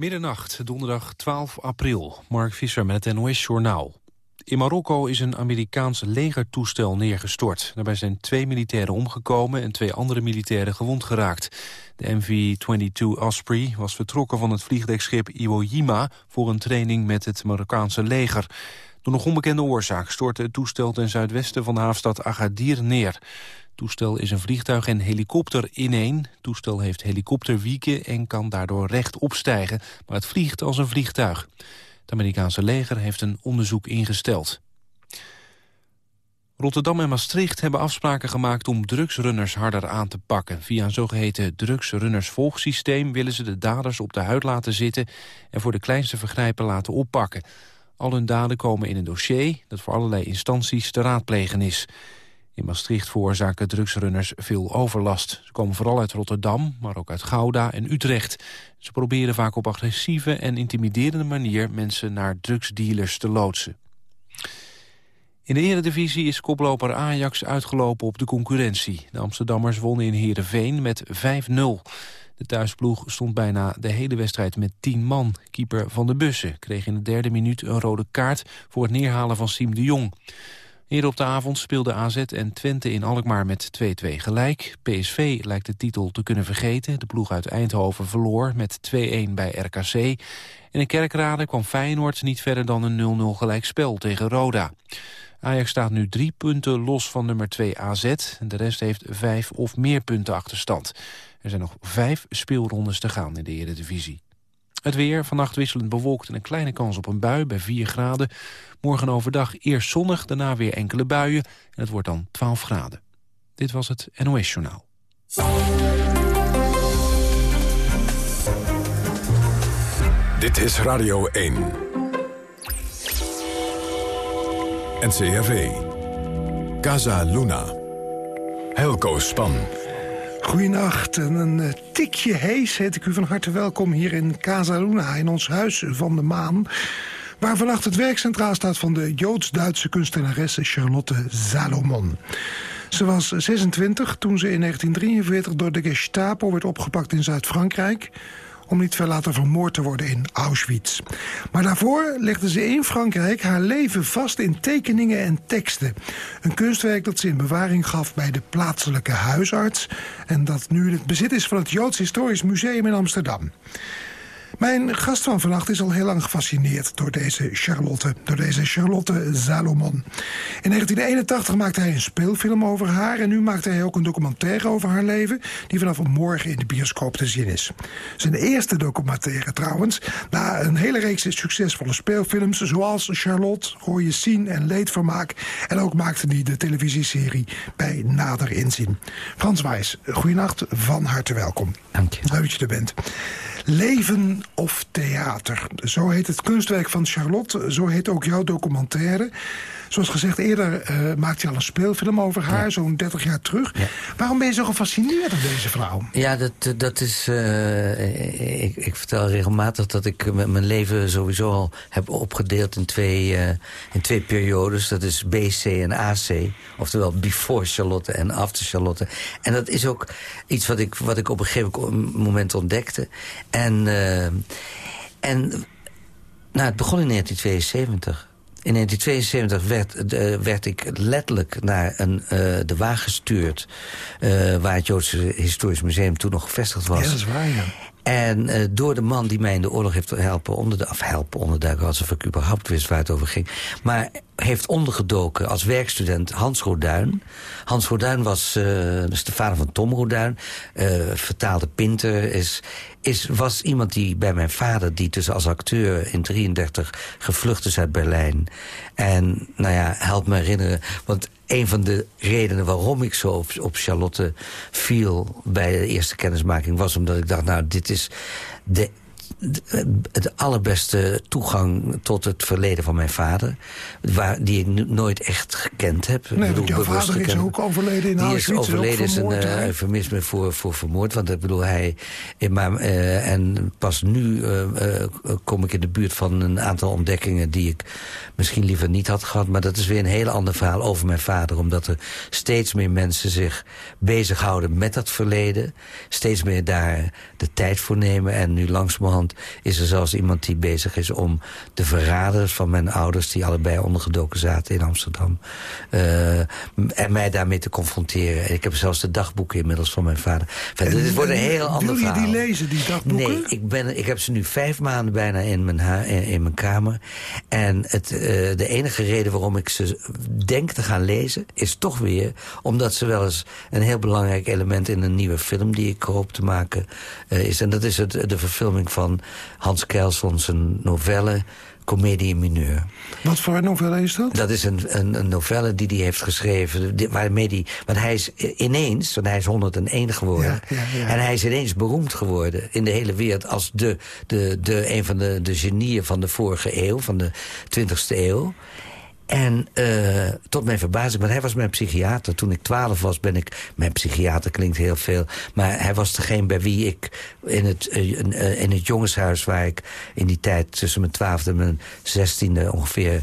Middernacht, donderdag 12 april. Mark Visser met het NOS-journaal. In Marokko is een Amerikaans legertoestel neergestort. Daarbij zijn twee militairen omgekomen en twee andere militairen gewond geraakt. De MV-22 Osprey was vertrokken van het vliegdekschip Iwo Jima... voor een training met het Marokkaanse leger. Door nog onbekende oorzaak stortte het toestel ten zuidwesten van de havenstad Agadir neer toestel is een vliegtuig en helikopter ineen. Het toestel heeft helikopterwieken en kan daardoor recht opstijgen, maar het vliegt als een vliegtuig. Het Amerikaanse leger heeft een onderzoek ingesteld. Rotterdam en Maastricht hebben afspraken gemaakt om drugsrunners harder aan te pakken. Via een zogeheten drugsrunnersvolgsysteem willen ze de daders op de huid laten zitten en voor de kleinste vergrijpen laten oppakken. Al hun daden komen in een dossier dat voor allerlei instanties te raadplegen is. In Maastricht veroorzaken drugsrunners veel overlast. Ze komen vooral uit Rotterdam, maar ook uit Gouda en Utrecht. Ze proberen vaak op agressieve en intimiderende manier... mensen naar drugsdealers te loodsen. In de eredivisie is koploper Ajax uitgelopen op de concurrentie. De Amsterdammers wonnen in Heerenveen met 5-0. De thuisploeg stond bijna de hele wedstrijd met 10 man. Keeper Van de Bussen kreeg in de derde minuut een rode kaart... voor het neerhalen van Siem de Jong. Eerder op de avond speelden AZ en Twente in Alkmaar met 2-2 gelijk. PSV lijkt de titel te kunnen vergeten. De ploeg uit Eindhoven verloor met 2-1 bij RKC. In Kerkrade kwam Feyenoord niet verder dan een 0-0 gelijkspel tegen Roda. Ajax staat nu drie punten los van nummer 2 AZ. De rest heeft vijf of meer punten achterstand. Er zijn nog vijf speelrondes te gaan in de Eredivisie. Het weer, vannacht wisselend bewolkt en een kleine kans op een bui bij 4 graden. Morgen overdag eerst zonnig, daarna weer enkele buien. En het wordt dan 12 graden. Dit was het NOS Journaal. Dit is Radio 1. NCRV. Casa Luna. Helco Span. Goedenacht en een eh, tikje hees heet ik u van harte welkom hier in Casa Luna, in ons huis van de maan. Waar vannacht het werk centraal staat van de Joods-Duitse kunstenaresse Charlotte Salomon. Ze was 26 toen ze in 1943 door de Gestapo werd opgepakt in Zuid-Frankrijk om niet veel later vermoord te worden in Auschwitz. Maar daarvoor legde ze in Frankrijk haar leven vast in tekeningen en teksten. Een kunstwerk dat ze in bewaring gaf bij de plaatselijke huisarts... en dat nu in het bezit is van het Joods Historisch Museum in Amsterdam. Mijn gast van vannacht is al heel lang gefascineerd door deze Charlotte, door deze Charlotte Salomon. In 1981 maakte hij een speelfilm over haar en nu maakt hij ook een documentaire over haar leven die vanaf morgen in de bioscoop te zien is. Zijn eerste documentaire trouwens, na een hele reeks succesvolle speelfilms zoals Charlotte, Rooie Zien en Leedvermaak en ook maakte hij de televisieserie bij Nader Inzien. Frans Wijs, goeienacht, van harte welkom. Dank je. Leuk dat je er bent. Leven of theater. Zo heet het kunstwerk van Charlotte. Zo heet ook jouw documentaire. Zoals gezegd, eerder uh, maakte je al een speelfilm over haar, zo'n 30 jaar terug. Waarom ben je zo gefascineerd door deze vrouw? Ja, dat, dat is... Uh, ik, ik, vertel regelmatig dat ik mijn leven sowieso al heb opgedeeld in twee, uh, in twee periodes. Dat is BC en AC. Oftewel before Charlotte en after Charlotte. En dat is ook iets wat ik, wat ik op een gegeven moment ontdekte. En, en nou, het begon in 1972. In 1972 werd, uh, werd ik letterlijk naar een, uh, de Waag gestuurd... Uh, waar het Joodse Historisch Museum toen nog gevestigd was. Ja, dat is waar, ja. En door de man die mij in de oorlog heeft helpen onderduiken... of helpen onderduiken, alsof ik überhaupt wist waar het over ging... maar heeft ondergedoken als werkstudent Hans Roduin. Hans Roduin was dus de vader van Tom Roduin. Vertaalde Pinter is, is, was iemand die bij mijn vader... die dus als acteur in 33 gevlucht is uit Berlijn. En nou ja, help me herinneren... want een van de redenen waarom ik zo op, op Charlotte viel... bij de eerste kennismaking was omdat ik dacht... nou, dit is de de allerbeste toegang tot het verleden van mijn vader. Waar, die ik nooit echt gekend heb. Nee, bedoel, jouw vader is ook overleden in Die is overleden, is een uh, eufemisme voor, voor vermoord. Want ik bedoel, hij... Maar, uh, en pas nu uh, kom ik in de buurt van een aantal ontdekkingen... die ik misschien liever niet had gehad. Maar dat is weer een heel ander verhaal over mijn vader. Omdat er steeds meer mensen zich bezighouden met dat verleden. Steeds meer daar de tijd voor nemen. En nu langzamerhand is er zelfs iemand die bezig is om de verraders van mijn ouders... die allebei ondergedoken zaten in Amsterdam... Uh, en mij daarmee te confronteren. En ik heb zelfs de dagboeken inmiddels van mijn vader. Enfin, dit wordt een heel ander verhaal. Wil je die lezen, die dagboeken? Nee, ik, ben, ik heb ze nu vijf maanden bijna in mijn, in, in mijn kamer. En het, uh, de enige reden waarom ik ze denk te gaan lezen... is toch weer omdat ze wel eens een heel belangrijk element... in een nieuwe film die ik hoop te maken uh, is. En dat is het, de verfilming van Hans Kelsons een novelle Comedie mineur. Wat voor een novelle is dat? Dat is een, een, een novelle die hij heeft geschreven. Waarmee die, want hij is ineens, want hij is 101 geworden. Ja, ja, ja. En hij is ineens beroemd geworden in de hele wereld... als de, de, de, een van de, de genieën van de vorige eeuw, van de 20e eeuw. En uh, tot mijn verbazing, want hij was mijn psychiater. Toen ik twaalf was, ben ik... Mijn psychiater klinkt heel veel. Maar hij was degene bij wie ik in het, uh, in het jongenshuis... waar ik in die tijd tussen mijn twaalfde en mijn zestiende ongeveer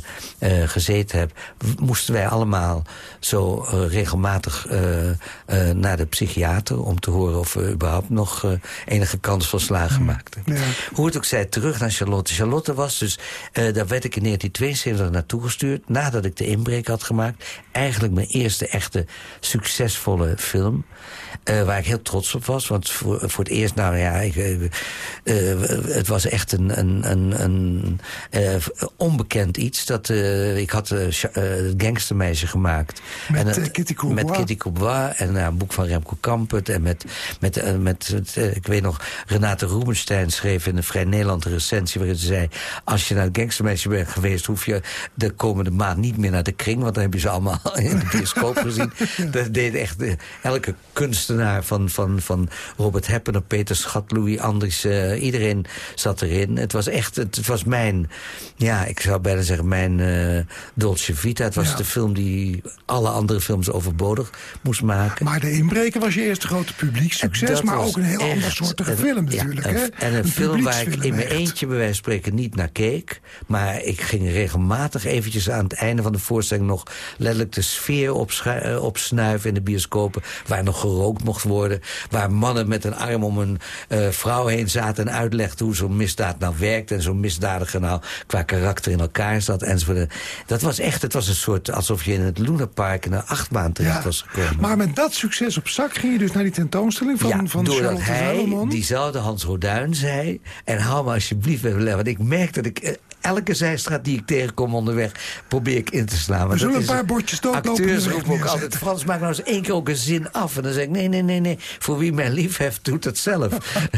gezeten heb... moesten wij allemaal zo regelmatig naar de psychiater... om te horen of we überhaupt nog enige kans van slagen maakten. Ja. Hoe het ook zei, terug naar Charlotte. Charlotte was dus... daar werd ik in 1972 naartoe gestuurd nadat ik de inbreek had gemaakt. Eigenlijk mijn eerste echte succesvolle film. Waar ik heel trots op was. Want voor, voor het eerst, nou ja, ik, uh, het was echt een, een, een, een onbekend iets. Dat, ik had het gangstermeisje gemaakt. Met en, Kitty Courbois. Met Kitty Courbois en een boek van Remco Kampert. En met, met, met, ik weet nog, Renate Rubenstein schreef in een Vrij Nederland recensie... waarin ze zei, als je naar het gangstermeisje bent geweest... hoef je de komende maand niet meer naar de kring... want dan heb je ze allemaal in de bioscoop gezien. Dat deed echt elke kunstenaar van, van, van Robert Heppener, Peter Schat, Louis Andries... Iedereen zat erin. Het was echt, het, het, was mijn, ja, ik zou bijna zeggen mijn Dolce Vita. Het was Ja. de film die alle andere films overbodig moest maken. Maar De Inbreker was je eerste grote publieksucces... Dat maar ook een heel ander soortige een- film ja, natuurlijk. een- hè? En een, film waar ik in mijn echt. eentje bij wijze van spreken niet naar keek. Maar ik ging regelmatig eventjes aan het einde van de voorstelling... nog letterlijk de sfeer eh, opsnuiven in de bioscopen... waar nog gerookt mocht worden. Waar mannen met een arm om een eh, vrouw heen zaten... en uitlegden hoe zo'n misdaad nou werkt... en zo'n misdadiger nou qua karakter in elkaar zat. Enzovoort. Dat was echt, het was een soort... alsof je in het Lunapark in een achtbaan terecht Ja. was gekomen. Maar met dat succes op zak ging je dus naar die tentoonstelling van, ja, van doordat Charlotte hij, Salomon. diezelfde Hans Roduin, zei... en hou me alsjeblieft Want ik merk dat ik... Elke zijstraat die ik tegenkom onderweg, probeer ik in te slaan. We zullen dat een paar bordjes doodlopen Acteurs roepen ook altijd... Frans, maak nou eens één keer ook een zin af. En dan zeg ik, nee, nee, nee, nee. Voor wie mij lief heeft, doet het zelf.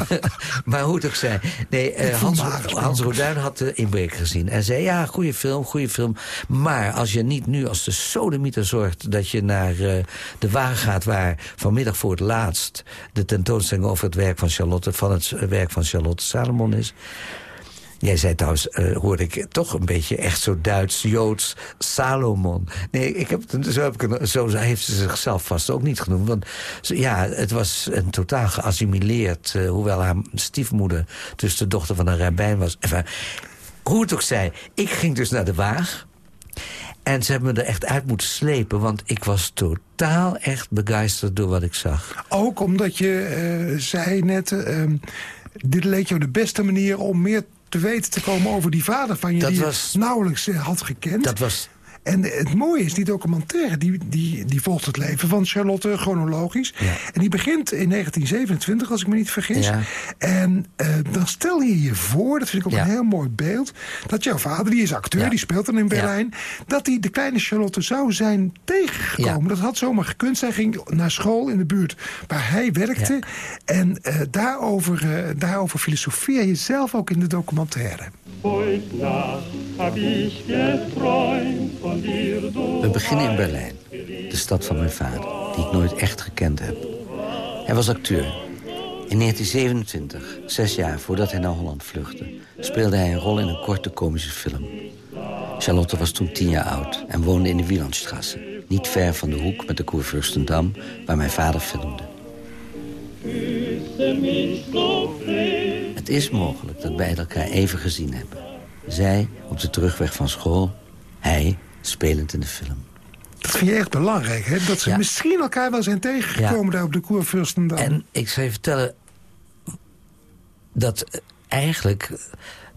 maar hoe het ook zij. Nee, eh, Hans. Hans Roduin had de inbreker gezien. En zei, ja, goede film, goede film. Maar als je niet nu als de sodemieter zorgt... dat je naar eh, de wagen gaat waar vanmiddag voor het laatst... de tentoonstelling over het werk van Charlotte... van het eh, werk van Charlotte Salomon is... Jij zei trouwens, eh, hoorde ik toch een beetje echt zo Duits-Joods Salomon. Nee, ik heb, zo, heb ik, zo heeft ze zichzelf vast ook niet genoemd. Want ja, het was een totaal geassimileerd... eh, hoewel haar stiefmoeder dus de dochter van een rabbijn was. Hoe het ook zij, ik ging dus naar de waag... En ze hebben me er echt uit moeten slepen, want ik was totaal echt begeisterd door wat ik zag. Ook omdat je eh, zei net... ehm, dit leek jou de beste manier om meer te weten te komen over die vader van je... Dat die was- je nauwelijks eh, had gekend. Dat was En het mooie is, die documentaire die, die, die volgt het leven van Charlotte chronologisch. Ja. En die begint in 1927, als ik me niet vergis. Ja. En eh, dan stel je je voor, dat vind ik ook Ja. een heel mooi beeld... dat jouw vader, die is acteur, Ja. die speelt dan in Berlijn... dat hij de kleine Charlotte zou zijn tegengekomen. Ja. Dat had zomaar gekund. Zij ging naar school in de buurt waar hij werkte. En eh, daarover, eh, daarover filosofeer je zelf ook in de documentaire. Heute Nacht hab ich geträumt von We beginnen in Berlijn, de stad van mijn vader, die ik nooit echt gekend heb. Hij was acteur. In 1927, zes jaar voordat hij naar Holland vluchtte... speelde hij een rol in een korte komische film. Charlotte was toen tien jaar oud en woonde in de Wielandstrasse... niet ver van de hoek met de Koervurstendam, waar mijn vader filmde. Het is mogelijk dat wij elkaar even gezien hebben. Zij op de terugweg van school, hij spelend in de film. Dat vind je echt belangrijk, hè? Dat ze Ja. misschien elkaar wel zijn tegengekomen Ja. daar op de Koervurstendam. En ik zal je vertellen dat eigenlijk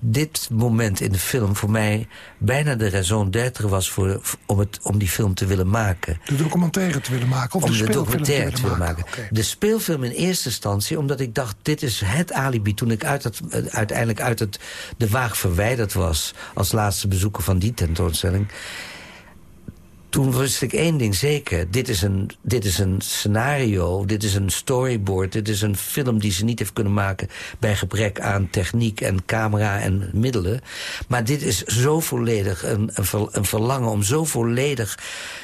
dit moment in de film voor mij bijna de raison d'être was voor, om, het, om die film te willen maken. De documentaire te willen maken? Of om de, de documentaire te willen maken? De speelfilm in eerste instantie, omdat ik dacht... dit is het alibi toen ik uit het, eh, uiteindelijk uit het, de waag verwijderd was... als laatste bezoeker van die tentoonstelling toen wist ik één ding zeker. Dit is, een, dit is een scenario, dit is een storyboard... dit is een film die ze niet heeft kunnen maken... bij gebrek aan techniek en camera en middelen. Maar dit is zo volledig een, een, een verlangen om zo volledig...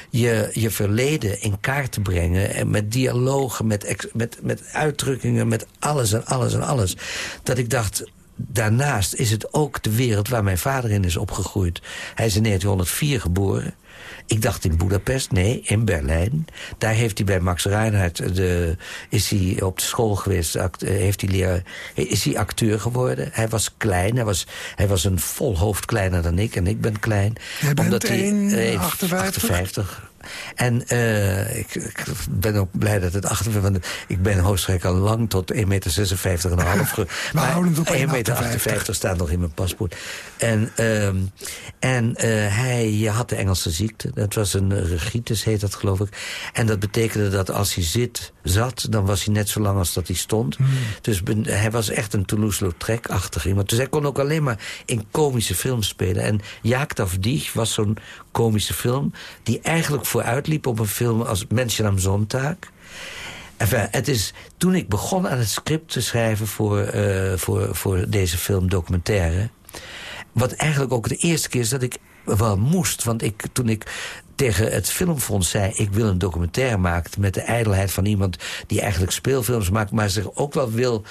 Je, je verleden in kaart te brengen. En met dialogen, met, met, met uitdrukkingen, met alles en alles en alles. Dat ik dacht, daarnaast is het ook de wereld waar mijn vader in is opgegroeid. Hij is in 1904 geboren. Ik dacht in Budapest, nee, in Berlijn. Daar heeft hij bij Max Reinhardt, de, is hij op de school geweest, act, eh, heeft hij leren, is hij acteur geworden. Hij was klein, hij was, hij was een vol hoofd kleiner dan ik en ik ben klein. Jij bent omdat hij, 1, 58? 58. En uh, ik, ik, ben ook blij dat het achter... Want ik ben hoogstreek al lang tot 1,56 meter en half. Ge, We houden het op 1,58 meter staat nog in mijn paspoort. En, uh, en uh, hij had de Engelse ziekte. Dat was een regitis, heet dat geloof ik. En dat betekende dat als hij zit, zat... dan was hij net zo lang als dat hij stond. Hmm. Dus ben, hij was echt een Toulouse-Lautrec-achtig iemand. Dus hij kon ook alleen maar in komische films spelen. En Jaak Dieg was zo'n komische film... die eigenlijk vooruitliep op een film als Mensen am Sonntag. Enfin, het is, toen ik begon aan het script te schrijven voor, uh, voor, voor deze film documentaire... wat eigenlijk ook de eerste keer is dat ik wel moest. Want ik, toen ik tegen het filmfonds zei... ik wil een documentaire maken met de ijdelheid van iemand... die eigenlijk speelfilms maakt, maar zich ook wel wil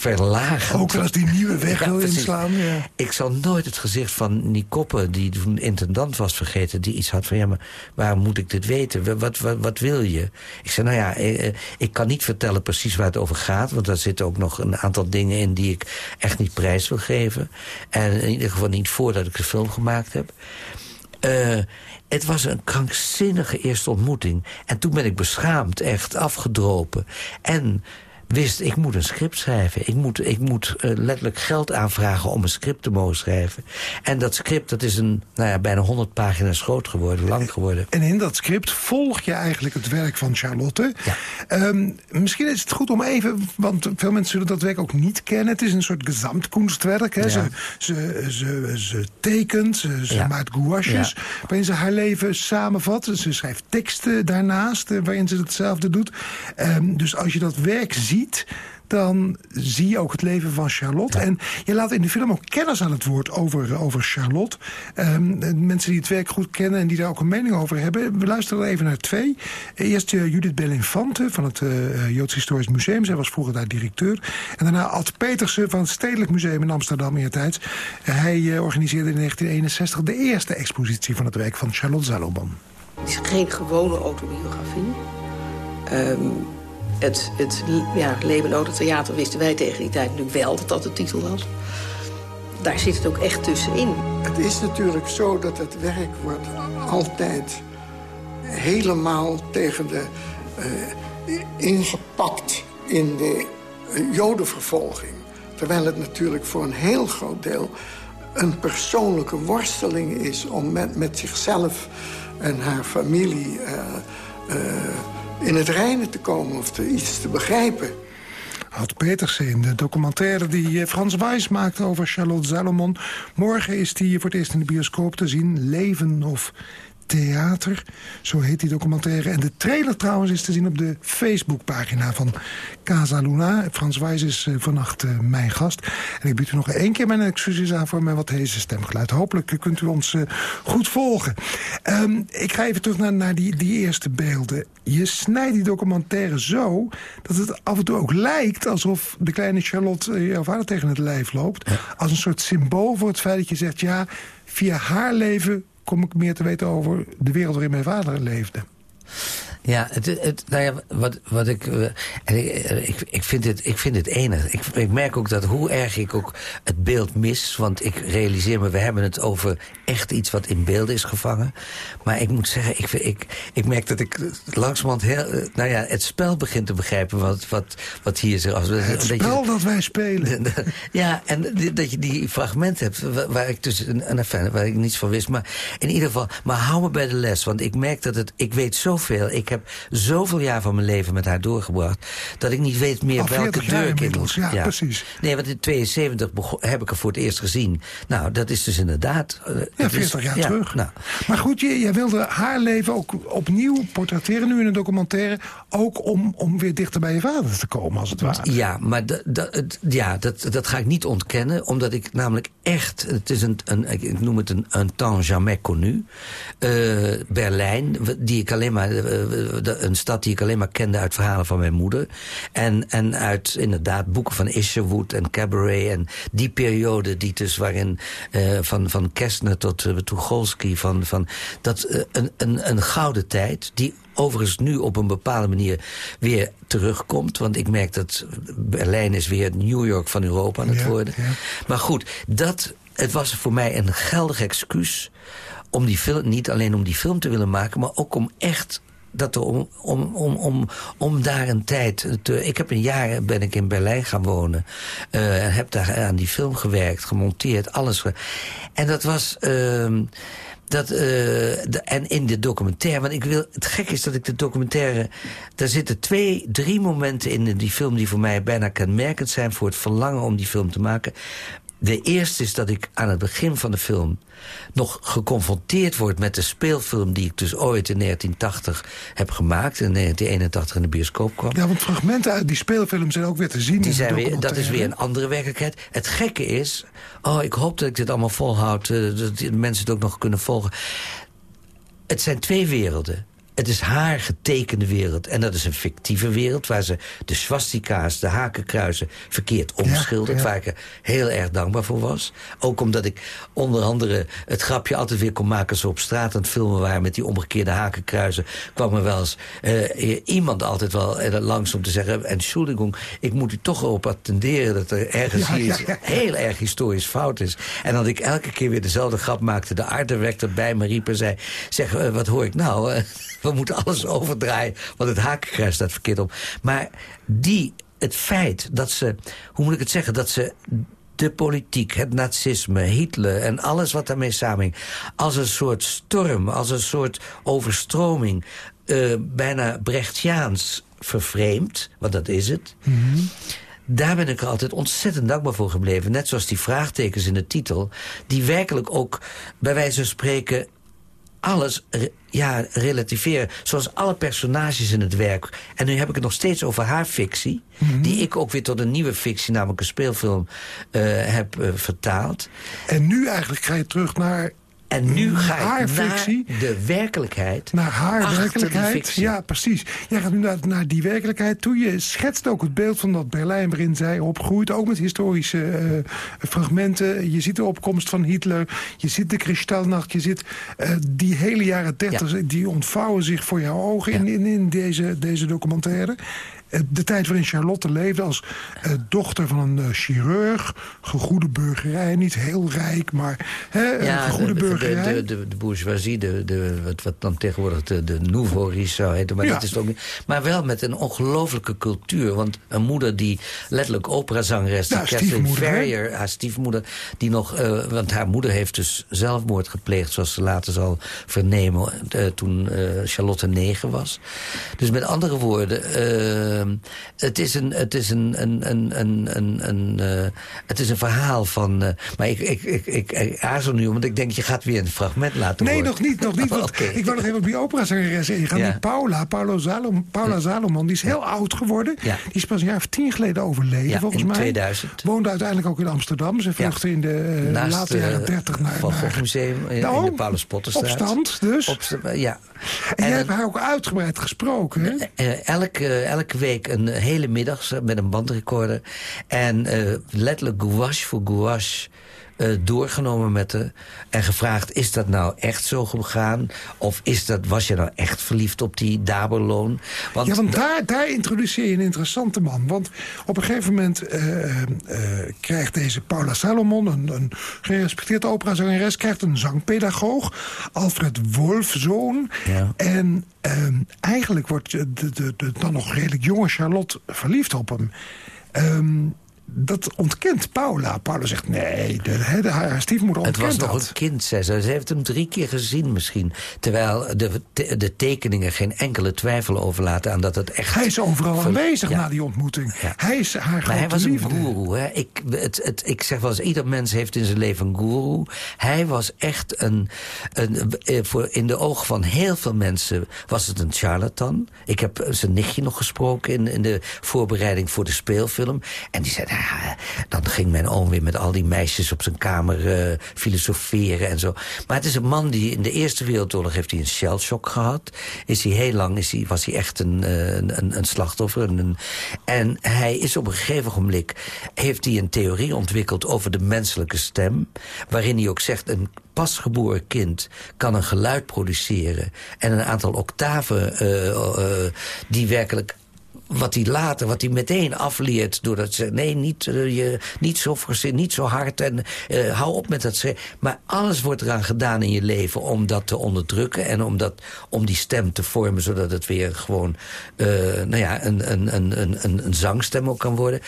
verlagen. Ook als die nieuwe weg wil inslaan. Ja. Ik zal nooit het gezicht van Nikoppe, die toen intendant was, vergeten... die iets had van, ja, maar waarom moet ik dit weten? Wat, wat, wat wil je? Ik zei, nou ja, eh, eh, ik kan niet vertellen precies waar het over gaat... want daar zitten ook nog een aantal dingen in die ik echt niet prijs wil geven. En in ieder geval niet voordat ik de film gemaakt heb. Uh, het was een krankzinnige eerste ontmoeting. En toen ben ik beschaamd, echt afgedropen. En wist, ik moet een script schrijven. Ik moet, ik moet uh, letterlijk geld aanvragen om een script te mogen schrijven. En dat script, dat is een, nou ja, bijna 100 pagina's groot geworden, lang geworden. En in dat script volg je eigenlijk het werk van Charlotte. Ja. Um, misschien is het goed om even, want veel mensen zullen dat werk ook niet kennen. Het is een soort gezamtkunstwerk. Hè. Ja. Ze, ze, ze, ze, tekent, ze, ze ja. maakt gouaches, waarin ze haar leven samenvat. Ze schrijft teksten daarnaast, uh, waarin ze hetzelfde doet. Um, dus als je dat werk ziet dan zie je ook het leven van Charlotte. En je laat in de film ook kennis aan het woord over, over Charlotte. Um, mensen die het werk goed kennen en die daar ook een mening over hebben. We luisteren even naar twee. Eerst uh, Judith Belinfante van het uh, Joods Historisch Museum. Zij was vroeger daar directeur. En daarna Ad Petersen van het Stedelijk Museum in Amsterdam eertijds. Uh, hij organiseerde in 1961 de eerste expositie van het werk van Charlotte Salomon. Het is geen gewone autobiografie. Um het, het ja, Theater wisten wij tegen die tijd natuurlijk wel dat dat de titel was. Daar zit het ook echt tussenin. Het is natuurlijk zo dat het werk wordt altijd helemaal tegen de, uh, ingepakt in de jodenvervolging. Terwijl het natuurlijk voor een heel groot deel een persoonlijke worsteling is... om met, zichzelf en haar familie... Uh, in het reinen te komen of te, iets te begrijpen. Hout Petersen in de documentaire die eh, Frans Wijs maakte over Charlotte Salomon. Morgen is die voor het eerst in de bioscoop te zien. Leven of Theater. Zo heet die documentaire. En de trailer trouwens is te zien op de Facebookpagina van Casa Luna. Frans Wijs is uh, vannacht uh, mijn gast. En ik bied u nog één keer mijn excuses aan voor mijn wat heese stemgeluid. Hopelijk kunt u ons uh, goed volgen. Um, ik ga even terug naar, naar die, die eerste beelden. Je snijdt die documentaire zo dat het af en toe ook lijkt... alsof de kleine Charlotte jouw vader tegen het lijf loopt. Als een soort symbool voor het feit dat je zegt... ja, via haar leven kom ik meer te weten over de wereld waarin mijn vader leefde. Ja, het, het, nou ja, wat, wat ik, uh, ik, ik, ik, vind het, ik vind het enig. Ik, ik merk ook dat hoe erg ik ook het beeld mis... want ik realiseer me, we hebben het over echt iets wat in beelden is gevangen. Maar ik moet zeggen, ik, ik, ik merk dat ik langzamerhand heel, nou ja, het spel begint te begrijpen... wat, wat, wat hier is. Als, het dat spel je, dat wij spelen. ja, en dat je die fragmenten hebt waar ik dus een, een waar ik niets van wist. Maar in ieder geval, maar hou me bij de les. Want ik merk dat het, ik weet zoveel. Ik heb zoveel jaar van mijn leven met haar doorgebracht... dat ik niet weet meer welke deur ik in moet. Ja, ja, precies. Nee, want in 72 heb ik er voor het eerst gezien. Nou, dat is dus inderdaad... Uh, ja, 40 jaar terug. Nou. Maar goed, je, jij wilde haar leven ook opnieuw portretteren, nu in een documentaire... ook om, om weer dichter bij je vader te komen, als het ware. Ja, maar ja, dat, dat ga ik niet ontkennen, omdat ik namelijk echt... het is een, een ik noem het een, een temps jamais connu. Uh, Berlijn, die ik alleen maar... Uh, een stad die ik alleen maar kende uit verhalen van mijn moeder. En, en uit inderdaad boeken van Isherwood en Cabaret. En die periode die dus waarin uh, van, van Kestner tot uh, Tucholsky... Van, van, dat uh, een, een, een gouden tijd die overigens nu op een bepaalde manier weer terugkomt. Want ik merk dat Berlijn is weer New York van Europa aan het worden. Ja. Maar goed, dat, het was voor mij een geldig excuus om die film, niet alleen om die film te willen maken... maar ook om echt dat om, om, om, om, om daar een tijd... Te, ik heb een jaar ben ik in Berlijn gaan wonen. Uh, en heb daar aan die film gewerkt, gemonteerd, alles. En dat was... Uh, dat, de, en in de documentaire, want ik wil, het gek is dat ik de documentaire... daar zitten twee, drie momenten in die film die voor mij bijna kenmerkend zijn... voor het verlangen om die film te maken. De eerste is dat ik aan het begin van de film nog geconfronteerd word met de speelfilm... die ik dus ooit in 1980 heb gemaakt. In 1981 in de bioscoop kwam. Ja, want fragmenten uit die speelfilm zijn ook weer te zien. Die zijn weer, dat is weer een andere werkelijkheid. Het gekke is... Oh, ik hoop dat ik dit allemaal volhoud. Uh, dat mensen het ook nog kunnen volgen. Het zijn twee werelden. Het is haar getekende wereld. En dat is een fictieve wereld waar ze de swastika's, de hakenkruisen... verkeerd omschildert, ja, ja. waar ik er heel erg dankbaar voor was. Ook omdat ik onder andere het grapje altijd weer kon maken... als we op straat aan het filmen waren met die omgekeerde hakenkruisen... kwam er wel eens uh, iemand altijd wel uh, langs om te zeggen... en Entschuldigung, ik moet u toch erop attenderen... dat er ergens ja, hier iets heel erg historisch fout is. En dat ik elke keer weer dezelfde grap maakte... de art director bij me riep en zei... zeg, uh, wat hoor ik nou? we moeten alles overdraaien, want het hakenkruis staat verkeerd op. Maar die, het feit dat ze, hoe moet ik het zeggen, dat ze de politiek, het nazisme, Hitler en alles wat daarmee samenhing... als een soort storm, als een soort overstroming... Uh, bijna Brechtiaans vervreemd, want dat is het... Mm -hmm. Daar ben ik er altijd ontzettend dankbaar voor gebleven. Net zoals die vraagtekens in de titel. Die werkelijk ook, bij wijze van spreken alles ja, relativeren. Zoals alle personages in het werk. En nu heb ik het nog steeds over haar fictie. Mm -hmm. Die ik ook weer tot een nieuwe fictie, namelijk een speelfilm, uh, heb uh, vertaald. En nu eigenlijk ga je terug naar en nu ga ik haar fictie, naar de werkelijkheid. Naar haar werkelijkheid. Ja, precies. Jij gaat nu naar, naar, die werkelijkheid toe. Je schetst ook het beeld van dat Berlijn waarin zij opgroeit. Ook met historische uh, fragmenten. Je ziet de opkomst van Hitler. Je ziet de Kristalnacht. Je ziet uh, die hele jaren dertig. Ja. Die ontvouwen zich voor jouw ogen ja. in, in, in deze, deze documentaire de tijd waarin Charlotte leefde als uh, dochter van een uh, chirurg. Gegoede burgerij, niet heel rijk, maar hè, ja, gegoede de, burgerij. De, de, de, bourgeoisie, de, de, wat, wat dan tegenwoordig de, de nouveau riche zou heten. Maar, ja. dat is ook maar wel met een ongelofelijke cultuur. Want een moeder die letterlijk operazangeres, ja, Catherine Ferrier, haar stiefmoeder... die nog, uh, want haar moeder heeft dus zelfmoord gepleegd... zoals ze later zal vernemen, toen Charlotte negen was. Dus met andere woorden Uh, het is een, het is een, een, een, een, een, een uh, het is een verhaal van... Uh, maar ik, ik, ik, ik, ik aarzel nu, want ik denk, je gaat weer een fragment laten nee, horen. Nee, nog niet, nog niet. Want okay. Ik wou nog even op die operazangeres ingaan. Ja. Die Paula, Paula, Salom, Paula ja. Salomon, die is heel ja. oud geworden. Die is pas een jaar of tien geleden overleden, volgens in mij. 2000. Woonde uiteindelijk ook in Amsterdam. Ze vluchtte in de uh, Naast, late jaren dertig naar... Van Gogh Museum in, nou, in de Paulus Potterstraat. Op stand, dus. Op, ja. En, en jij hebt haar ook uitgebreid gesproken, hè? elke, elke week een hele middag met een bandrecorder. En uh, letterlijk gouache voor gouache eh, doorgenomen met haar. En gevraagd, is dat nou echt zo gegaan? Of is dat, was je nou echt verliefd op die Daberloon? Want ja, want daar, daar introduceer je een interessante man. Want op een gegeven moment uh, uh, krijgt deze Paula Salomon... een, een gerespecteerde operazangeres, krijgt een zangpedagoog... Alfred Wolfzoon. Ja. En ehm, eigenlijk wordt de, de, de, dan nog redelijk jonge Charlotte verliefd op hem. Um, dat ontkent Paula. Paula zegt nee, de, de, haar stiefmoeder ontkent Het was nog een kind, zei ze. Ze heeft hem drie keer gezien misschien. Terwijl de, de tekeningen geen enkele twijfel overlaten aan dat het echt... Hij is overal aanwezig na die ontmoeting. Hij is haar Maar hij was liefde. een goeroe. Hè? Ik, het, het, ik zeg wel eens, ieder mens heeft in zijn leven een goeroe. Hij was echt een, een... Eh, voor in de ogen van heel veel mensen was het een charlatan. Ik heb zijn nichtje nog gesproken in, in de voorbereiding voor de speelfilm. En die zei dan ging mijn oom weer met al die meisjes op zijn kamer uh, filosoferen en zo. Maar het is een man die in de Eerste Wereldoorlog heeft hij een shellshock gehad. Is hij heel lang, is hij, was hij echt een, uh, een, een slachtoffer. Een, en hij is op een gegeven moment, heeft hij een theorie ontwikkeld over de menselijke stem. Waarin hij ook zegt, een pasgeboren kind kan een geluid produceren... en een aantal octaven uh, die werkelijk wat hij later, wat hij meteen afleert... doordat ze, nee, niet, uh, je, niet zo verzin, niet zo hard en uh, hou op met dat ze. Maar alles wordt eraan gedaan in je leven om dat te onderdrukken... en om, dat, om die stem te vormen, zodat het weer gewoon uh, nou ja, een, een, een, een, een zangstem ook kan worden.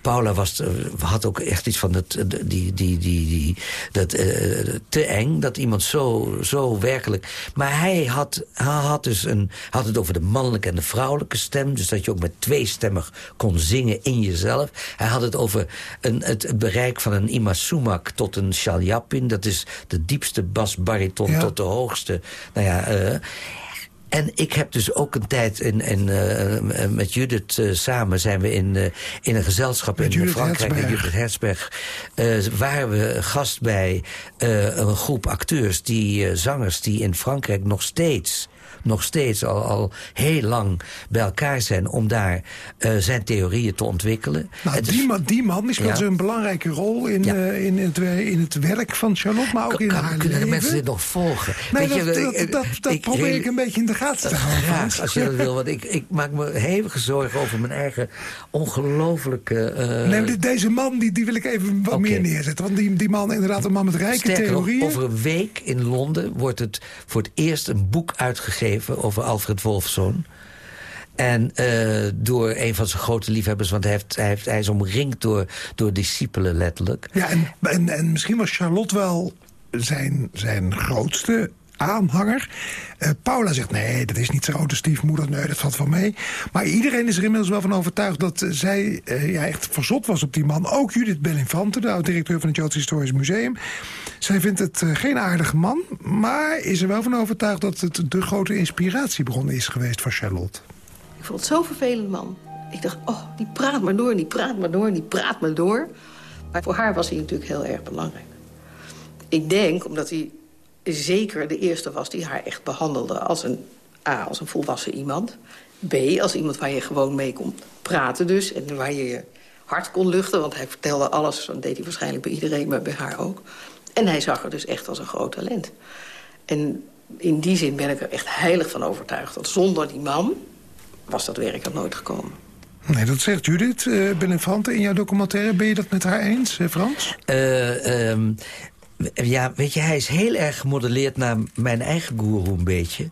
Paula was, had ook echt iets van het, die, die, die, die, dat, uh, te eng. Dat iemand zo, zo werkelijk... Maar hij had, hij had, dus een, had het over de mannelijke en de vrouwelijke stem. Dus dat je ook met tweestemmig kon zingen in jezelf. Hij had het over een, het, bereik van een Ima Sumac tot een Shalyapin. Dat is de diepste basbariton ja. tot de hoogste. Nou ja... Uh, en ik heb dus ook een tijd in, in, uh, met Judith uh, samen zijn we in, uh, in een gezelschap met in Judith Frankrijk, Herzberg. Judith Herzberg, waren we gast bij een groep acteurs, die zangers die in Frankrijk nog steeds nog steeds al, al heel lang bij elkaar zijn... om daar uh, zijn theorieën te ontwikkelen. Nou, die, man, die man die speelt ja. een belangrijke rol in, ja. uh, in, het, in het werk van Charlotte... maar ook in haar Kunnen leven. de mensen dit nog volgen? Nee, Weet dat, je, dat, ik, dat, dat ik, probeer ik een beetje in de gaten te houden. Graag, als je dat wil. Want ik, ik maak me hevige zorgen over mijn eigen ongelofelijke... eh, Nee, deze man die, die wil ik even wat meer neerzetten. Want die, die man inderdaad een man met rijke Sterker nog, theorieën. over een week in Londen wordt het voor het eerst een boek uitgegeven over Alfred Wolfzoon. En eh, door een van zijn grote liefhebbers, want hij, heeft, hij is omringd door, door discipelen letterlijk. Ja, en, en, en misschien was Charlotte wel zijn, zijn grootste aanhanger. Eh, Paula zegt, nee, dat is niet zijn oude stiefmoeder. Nee, dat valt wel mee. Maar iedereen is er inmiddels wel van overtuigd... dat zij eh, ja, echt verzot was op die man. Ook Judith Belinfante, de oud-directeur van het Joods Historisch Museum. Zij vindt het eh, geen aardige man... maar is er wel van overtuigd dat het de grote inspiratiebron is geweest voor Charlotte. Ik vond het zo'n vervelend man. Ik dacht, oh, die praat maar door, die praat maar door, die praat maar door. Maar voor haar was hij natuurlijk heel erg belangrijk. Ik denk, omdat hij zeker de eerste was die haar echt behandelde... als een, A, als een volwassen iemand. B, als iemand waar je gewoon mee kon praten dus. En waar je je hart kon luchten, want hij vertelde alles. Dat deed hij waarschijnlijk bij iedereen, maar bij haar ook. En hij zag er dus echt als een groot talent. En in die zin ben ik er echt heilig van overtuigd... dat zonder die man was dat werk er nooit gekomen. Nee, dat zegt Judith uh, Belinfante in jouw documentaire. Ben je dat met haar eens, eh, Frans? Eh, ehm, ja, weet je, hij is heel erg gemodelleerd naar mijn eigen goeroe een beetje.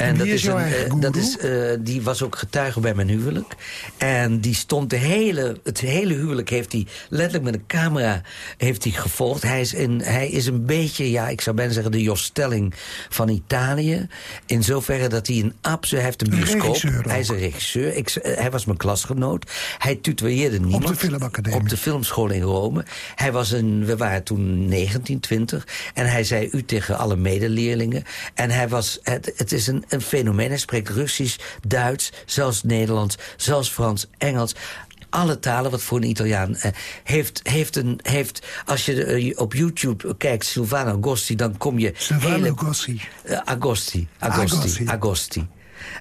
En Wie is een, eh, dat is, eh, Die was ook getuige bij mijn huwelijk. En die stond de hele, het hele huwelijk heeft hij letterlijk met een camera heeft hij gevolgd. Hij is, een, hij is een beetje, ja, ik zou bijna zeggen de Jos Stelling van Italië. In zoverre dat hij een absoluut, hij heeft een Een bioscoop. ook. Hij is een regisseur. Ik, eh, hij was mijn klasgenoot. Hij tutoieerde niemand. de filmacademie. Op de filmschool in Rome. Hij was een, we waren toen 19, 20. En hij zei u tegen alle medeleerlingen. En hij was, het, het is een, een fenomeen. Hij spreekt Russisch, Duits, zelfs Nederlands, zelfs Frans, Engels alle talen, wat voor een Italiaan eh, heeft, heeft een, heeft, als je eh, op YouTube kijkt, Silvano Agosti, dan kom je Silvano hele- eh, Agosti, Agosti, Agosti. Agosti.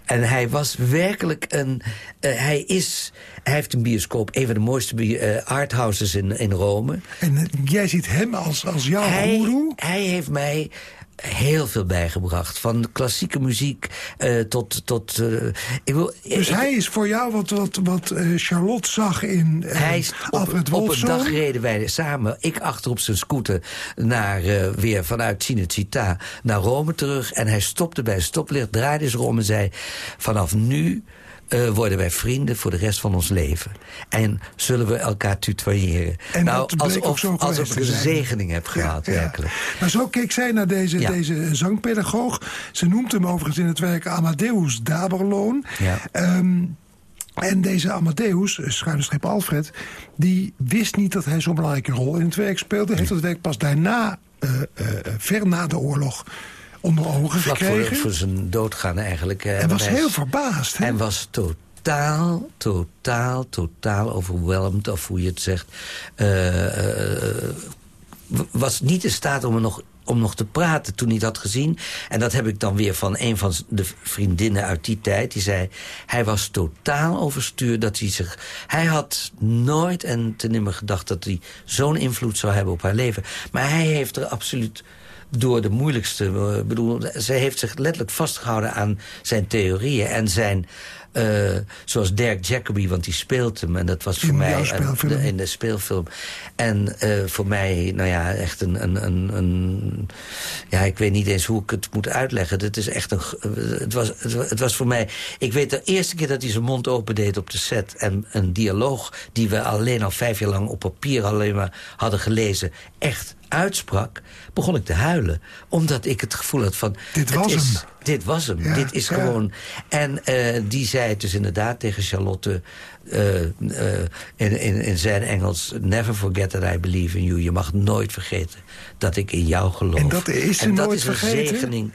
En hij was werkelijk een... Uh, hij is... Hij heeft een bioscoop, een van de mooiste uh, arthouses in, in Rome. En jij ziet hem als, als jouw hij, Hij heeft mij heel veel bijgebracht. Van klassieke muziek uh, tot... tot uh, ik wil, dus hij is voor jou wat, wat, wat uh, Charlotte zag in hij op, op een dag reden wij samen, ik achter op zijn scooter... naar, weer vanuit Cinecittà naar Rome terug. En hij stopte bij een stoplicht, draaide zich om en zei... vanaf nu uh, worden wij vrienden voor de rest van ons leven. En zullen we elkaar tutoyeren. En nou, alsof, alsof ik een zegening heb gehad, ja, werkelijk. Ja. Maar zo keek zij naar deze, deze zangpedagoog. Ze noemt hem overigens in het werk Amadeus Daberloon. Um, en deze Amadeus, schuine streep Alfred... die wist niet dat hij zo'n belangrijke rol in het werk speelde. Heeft het werk pas daarna, uh, uh, ver na de oorlog onder ogen Vlak gekregen. Voor, voor zijn doodgaan eigenlijk. En was heel verbaasd. Hè? En was totaal, totaal, totaal overweldigd, of hoe je het zegt. Uh, was niet in staat om er nog om nog te praten toen hij dat gezien. En dat heb ik dan weer van een van de vriendinnen uit die tijd. Die zei, hij was totaal overstuurd dat hij zich... Hij had nooit en ten nimmer gedacht dat hij zo'n invloed zou hebben op haar leven. Maar hij heeft er absoluut door de moeilijkste... Ik bedoel, zij heeft zich letterlijk vastgehouden aan zijn theorieën... en zijn uh, zoals Dirk Jacobi, want die speelt hem. En dat was voor in mij de, in de speelfilm. En uh, voor mij, nou ja, echt een, een, een, een, Ja, ik weet niet eens hoe ik het moet uitleggen. Het, is echt een, het, was, het, was voor mij... Ik weet de eerste keer dat hij zijn mond opendeed op de set... en een dialoog die we alleen al vijf jaar lang op papier alleen maar hadden gelezen... echt uitsprak, begon ik te huilen. Omdat ik het gevoel had van... Dit was is, hem. Dit was hem. dit is gewoon... En uh, die zei dus inderdaad tegen Charlotte... Uh, uh, in, in, in zijn Engels... Never forget that I believe in you. Je mag nooit vergeten dat ik in jou geloof. En dat is nooit is vergeten? Een zegening.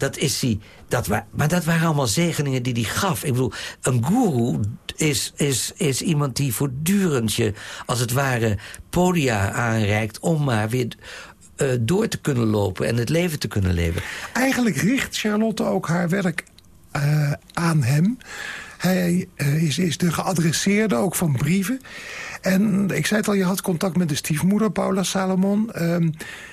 Dat is hij. Dat wa maar dat waren allemaal zegeningen die hij gaf. Ik bedoel, een guru is, is, is iemand die voortdurend je, als het ware, podia aanreikt... om maar weer uh, door te kunnen lopen en het leven te kunnen leven. Eigenlijk richt Charlotte ook haar werk uh, aan hem. Hij uh, is, is de geadresseerde, ook van brieven. En ik zei het al, je had contact met de stiefmoeder, Paula Salomon... Um,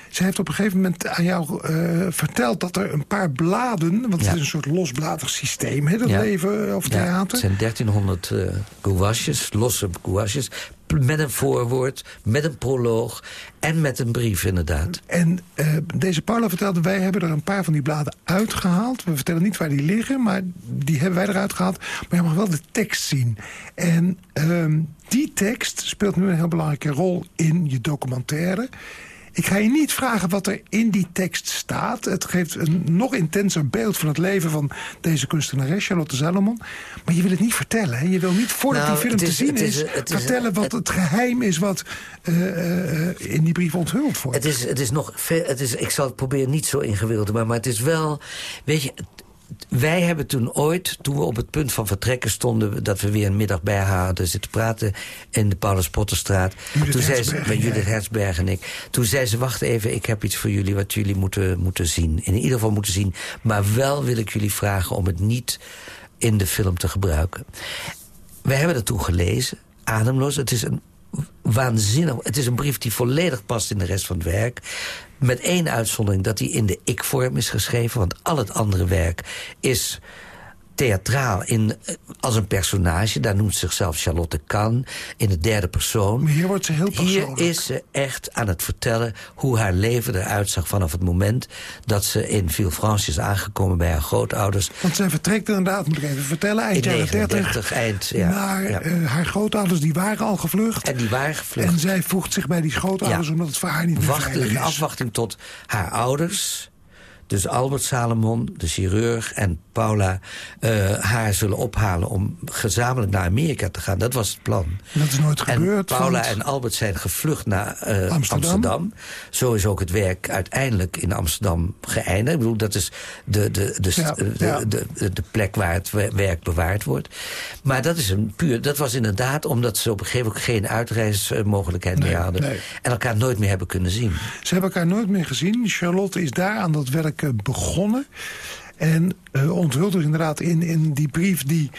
ze heeft op een gegeven moment aan jou uh, verteld dat er een paar bladen... want ja. het is een soort losbladig systeem, hè, dat ja. leven of theater. Ja, het zijn 1300 uh, gouaches, losse gouaches... met een voorwoord, met een proloog en met een brief inderdaad. En uh, deze Paula vertelde, wij hebben er een paar van die bladen uitgehaald. We vertellen niet waar die liggen, maar die hebben wij eruit gehaald. Maar je mag wel de tekst zien. En uh, die tekst speelt nu een heel belangrijke rol in je documentaire... Ik ga je niet vragen wat er in die tekst staat. Het geeft een nog intenser beeld van het leven van deze kunstenares, Charlotte Salomon. Maar je wil het niet vertellen. Hè? Je wil niet, voordat nou, die film is, te zien is, is, vertellen wat het geheim is wat uh, uh, in die brief onthuld wordt. Het is, het is nog veel, het is, ik zal het proberen niet zo ingewikkeld te maken, maar het is wel, weet je, wij hebben toen ooit, toen we op het punt van vertrekken stonden... dat we weer een middag bij haar hadden zitten praten in de Paulus Potterstraat. Judith toen zei ze, ja. Judith Herzberg en ik. Toen zei ze, wacht even, ik heb iets voor jullie wat jullie moeten, moeten zien. In ieder geval moeten zien. Maar wel wil ik jullie vragen om het niet in de film te gebruiken. We hebben dat toen gelezen, ademloos. Het is een waanzinnig... Het is een brief die volledig past in de rest van het werk. Met één uitzondering dat hij in de ik-vorm is geschreven. Want al het andere werk is theatraal in, als een personage. Daar noemt ze zichzelf Charlotte Kahn in de derde persoon. Maar hier wordt ze heel Hier persoonlijk. is ze echt aan het vertellen hoe haar leven eruit zag... vanaf het moment dat ze in Villefranche is aangekomen bij haar grootouders. Want zij vertrekt inderdaad, moet ik even vertellen, eind In jaren 30 39, eind, ja. naar ja. uh, haar grootouders, die waren al gevlucht. En die waren gevlucht. En zij voegt zich bij die grootouders Ja. omdat het voor haar niet meer veilig in afwachting tot haar ouders... dus Albert Salomon, de chirurg, en Paula... eh, haar zullen ophalen om gezamenlijk naar Amerika te gaan. Dat was het plan. Dat is nooit En gebeurd. Paula want- en Albert zijn gevlucht naar eh, Amsterdam. Amsterdam. Zo is ook het werk uiteindelijk in Amsterdam geëindigd. Ik bedoel, dat is de, de, de, Ja, de, ja. de, de, de plek waar het wer- werk bewaard wordt. Maar dat, is een puur, dat was inderdaad omdat ze op een gegeven moment geen uitreismogelijkheid meer hadden. nee. En elkaar nooit meer hebben kunnen zien. Ze hebben elkaar nooit meer gezien. Charlotte is daar aan dat werk eh, begonnen. En uh, onthult dus inderdaad in, in die brief die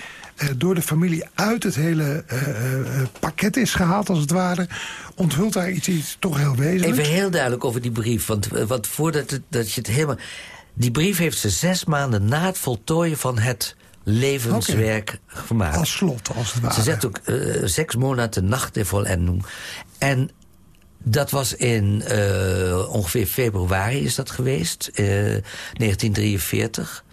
uh, door de familie uit het hele uh, pakket is gehaald, als het ware. Onthult daar iets, iets toch heel wezenlijks. Even heel duidelijk over die brief, want, want voordat het, dat je het helemaal... Die brief heeft ze zes maanden na het voltooien van het levenswerk okay. gemaakt. Als slot, als het ware. Ze zet ook uh, zes maanden nacht in volendung. En dat was in uh, ongeveer februari is dat geweest, uh, 1943.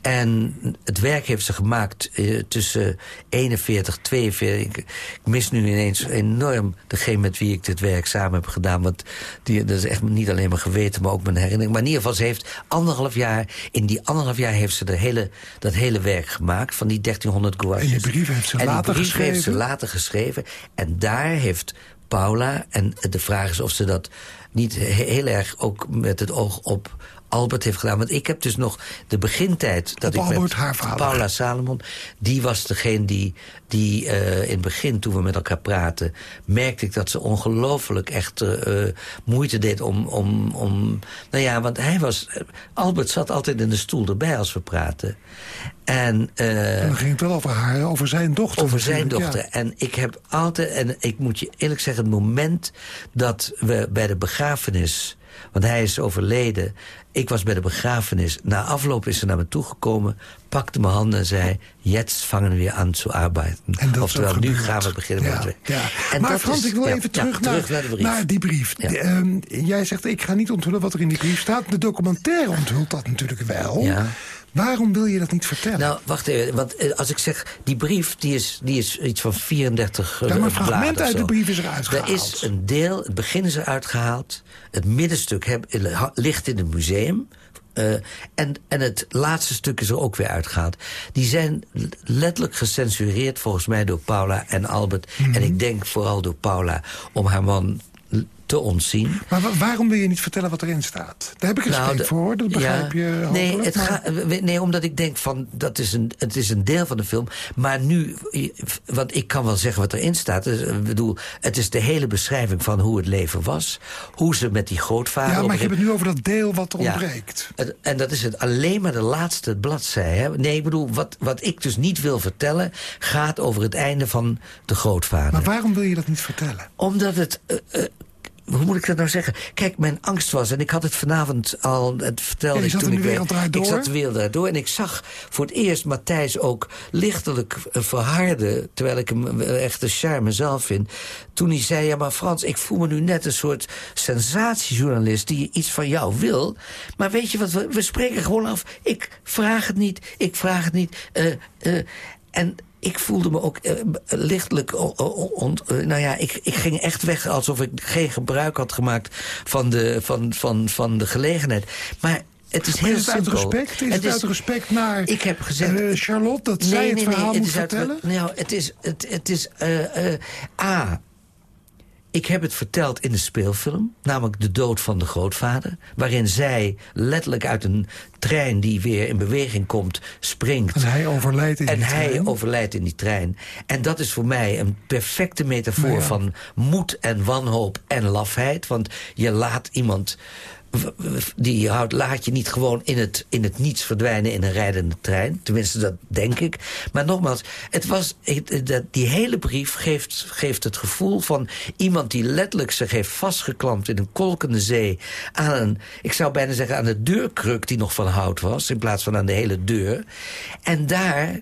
En het werk heeft ze gemaakt uh, tussen 41, 42. Ik, ik, mis nu ineens enorm degene met wie ik dit werk samen heb gedaan. Want die, dat is echt niet alleen maar geweten, maar ook mijn herinnering. Maar in ieder geval, ze heeft anderhalf jaar... In die anderhalf jaar heeft ze de hele, dat hele werk gemaakt van die 1300 gouaches. En die brief heeft ze en later die brief geschreven? heeft ze later geschreven. En daar heeft Paula, en de vraag is of ze dat niet heel erg ook met het oog op Albert heeft gedaan. Want ik heb dus nog de begintijd... dat Op ik Albert, met haar vader. Paula Salomon... die was degene die, die uh, in het begin, toen we met elkaar praten... merkte ik dat ze ongelooflijk echt uh, moeite deed om, om, om... Nou ja, want hij was... Albert zat altijd in de stoel erbij als we praten. En, uh, en dan ging het wel over haar, over zijn dochter. Over zijn dochter. Ja. En ik heb altijd... En ik moet je eerlijk zeggen, het moment dat we bij de begrafenis... Want hij is overleden. Ik was bij de begrafenis. Na afloop is ze naar me toegekomen, pakte mijn handen en zei... Jetzt vangen we aan te arbeiden. En dat Oftewel, nu gaan we beginnen ja, met ja. En maar Frans, ik wil ja, even terug, naar, terug naar, de brief. naar die brief. De, um, jij zegt, ik ga niet onthullen wat er in die brief staat. De documentaire onthult dat natuurlijk wel. Ja. Waarom wil je dat niet vertellen? Nou, wacht even. Want als ik zeg, die brief die is, die is iets van 34 ja, maar een fragment uit de brief is eruit gehaald. Er is een deel, het begin is eruit gehaald. Het middenstuk heb, ligt in het museum. Uh, en, en het laatste stuk is er ook weer uitgehaald. Die zijn letterlijk gecensureerd volgens mij door Paula en Albert. Mm -hmm. En ik denk vooral door Paula om haar man te ontzien. Maar waarom wil je niet vertellen wat erin staat? Daar heb ik respect nou, voor, dat begrijp ja, je nee, het maar... ga, nee, omdat ik denk van, dat is een, het is een deel van de film. Maar nu, want ik kan wel zeggen wat erin staat. Dus, ik bedoel, het is de hele beschrijving van hoe het leven was. Hoe ze met die grootvader... Ja, maar je hebt het nu over dat deel wat er ja, ontbreekt. En, en dat is het alleen maar de laatste bladzij. Hè? Nee, ik bedoel, wat, wat ik dus niet wil vertellen... gaat over het einde van de grootvader. Maar waarom wil je dat niet vertellen? Omdat het... Uh, uh, hoe moet ik dat nou zeggen? Kijk, mijn angst was, en ik had het vanavond al, het vertelde ja, ik toen ik werd, door. Ik zat de wereld daardoor en ik zag voor het eerst Matthijs ook lichtelijk verharden, terwijl ik hem echt een charme zelf vind. Toen hij zei, ja maar Frans, ik voel me nu net een soort sensatiejournalist die iets van jou wil. Maar weet je wat, we, we spreken gewoon af. Ik vraag het niet, ik vraag het niet. Uh, uh, en ik voelde me ook uh, lichtelijk... On, uh, nou ja, ik, ik ging echt weg alsof ik geen gebruik had gemaakt van de, van, van, van de gelegenheid. Maar het is maar heel is het simpel. uit respect? Is het, het uit respect naar ik heb gezegd, uh, Charlotte dat nee, zij het nee, verhaal nee, moet het is vertellen? Uit, nou, het is... Het, het is A... Ik heb het verteld in de speelfilm, namelijk De Dood van de Grootvader... waarin zij letterlijk uit een trein die weer in beweging komt, springt. En hij overlijdt in en die hij trein. overlijdt in die trein. En dat is voor mij een perfecte metafoor ja. van moed en wanhoop en lafheid. Want je laat iemand die je houdt, laat je niet gewoon in het, in het niets verdwijnen in een rijdende trein. Tenminste, dat denk ik. Maar nogmaals, het was, die hele brief geeft, geeft het gevoel van iemand die letterlijk zich heeft vastgeklampt in een kolkende zee aan een, ik zou bijna zeggen aan de deurkruk die nog van hout was, in plaats van aan de hele deur. En daar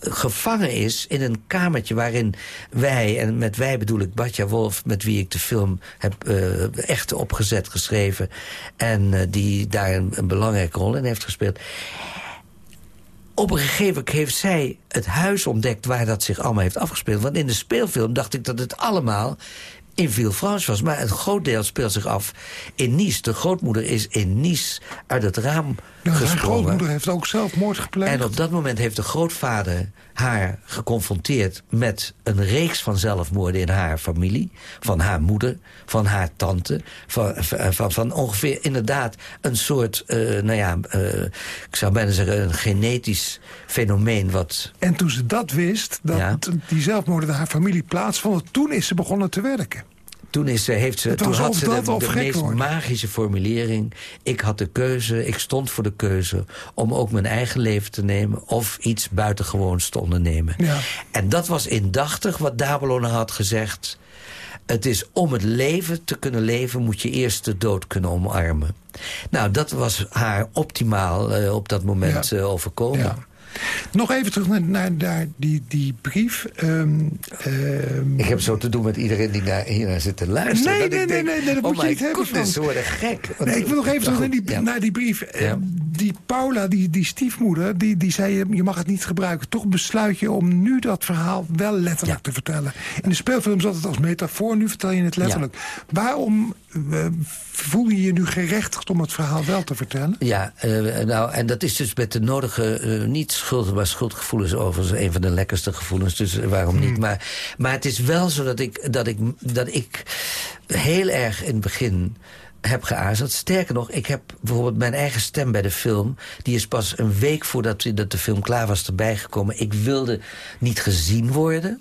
gevangen is in een kamertje waarin wij, en met wij bedoel ik Batja Wolf... met wie ik de film heb uh, echt opgezet geschreven... en uh, die daar een, belangrijke rol in heeft gespeeld... Op een gegeven moment heeft zij het huis ontdekt waar dat zich allemaal heeft afgespeeld. Want in de speelfilm dacht ik dat het allemaal in Villefranche was. Maar een groot deel speelt zich af in Nice. De grootmoeder is in Nice uit het raam ja, gesprongen. Haar grootmoeder heeft ook zelfmoord gepleegd. En op dat moment heeft de grootvader haar geconfronteerd... met een reeks van zelfmoorden in haar familie. Van haar moeder, van haar tante. Van, van, van ongeveer inderdaad een soort, uh, nou ja... Uh, ik zou bijna zeggen een genetisch fenomeen wat... En toen ze dat wist, dat Ja. die zelfmoorden in haar familie plaatsvonden... toen is ze begonnen te werken. Toen, is ze, heeft ze, toen had ze de, de meest worden. magische formulering. Ik had de keuze, ik stond voor de keuze... om ook mijn eigen leven te nemen... of iets buitengewoons te ondernemen. Ja. En dat was indachtig wat Dabelon had gezegd. Het is om het leven te kunnen leven... moet je eerst de dood kunnen omarmen. Nou, dat was haar optimaal eh, op dat moment Ja. eh, overkomen. Ja. Nog even terug naar, naar, naar die, die brief. Ehm, ehm, Ik heb zo te doen met iedereen die naar, hier naar zit te luisteren. Nee, dat nee, ik nee, denk, nee, nee, dat oh moet je niet hebben, goodness, worden gek. Nee, ik wil nog even terug naar die, ja. naar die brief. Eh, Ja. Die Paula, die, die stiefmoeder, die, die zei je mag het niet gebruiken. Toch besluit je om nu dat verhaal wel letterlijk Ja. te vertellen. In de speelfilm zat het als metafoor, nu vertel je het letterlijk. Waarom eh, voel je je nu gerechtigd om het verhaal wel te vertellen? Ja, eh, nou, en dat is dus met de nodige, eh, niet schuld, maar schuldgevoelens overigens een van de lekkerste gevoelens, dus eh, waarom niet. Maar, maar het is wel zo dat ik, dat, ik, dat ik heel erg in het begin heb geaarzeld. Sterker nog, ik heb bijvoorbeeld mijn eigen stem bij de film... die is pas een week voordat dat de film klaar was erbij gekomen. Ik wilde niet gezien worden...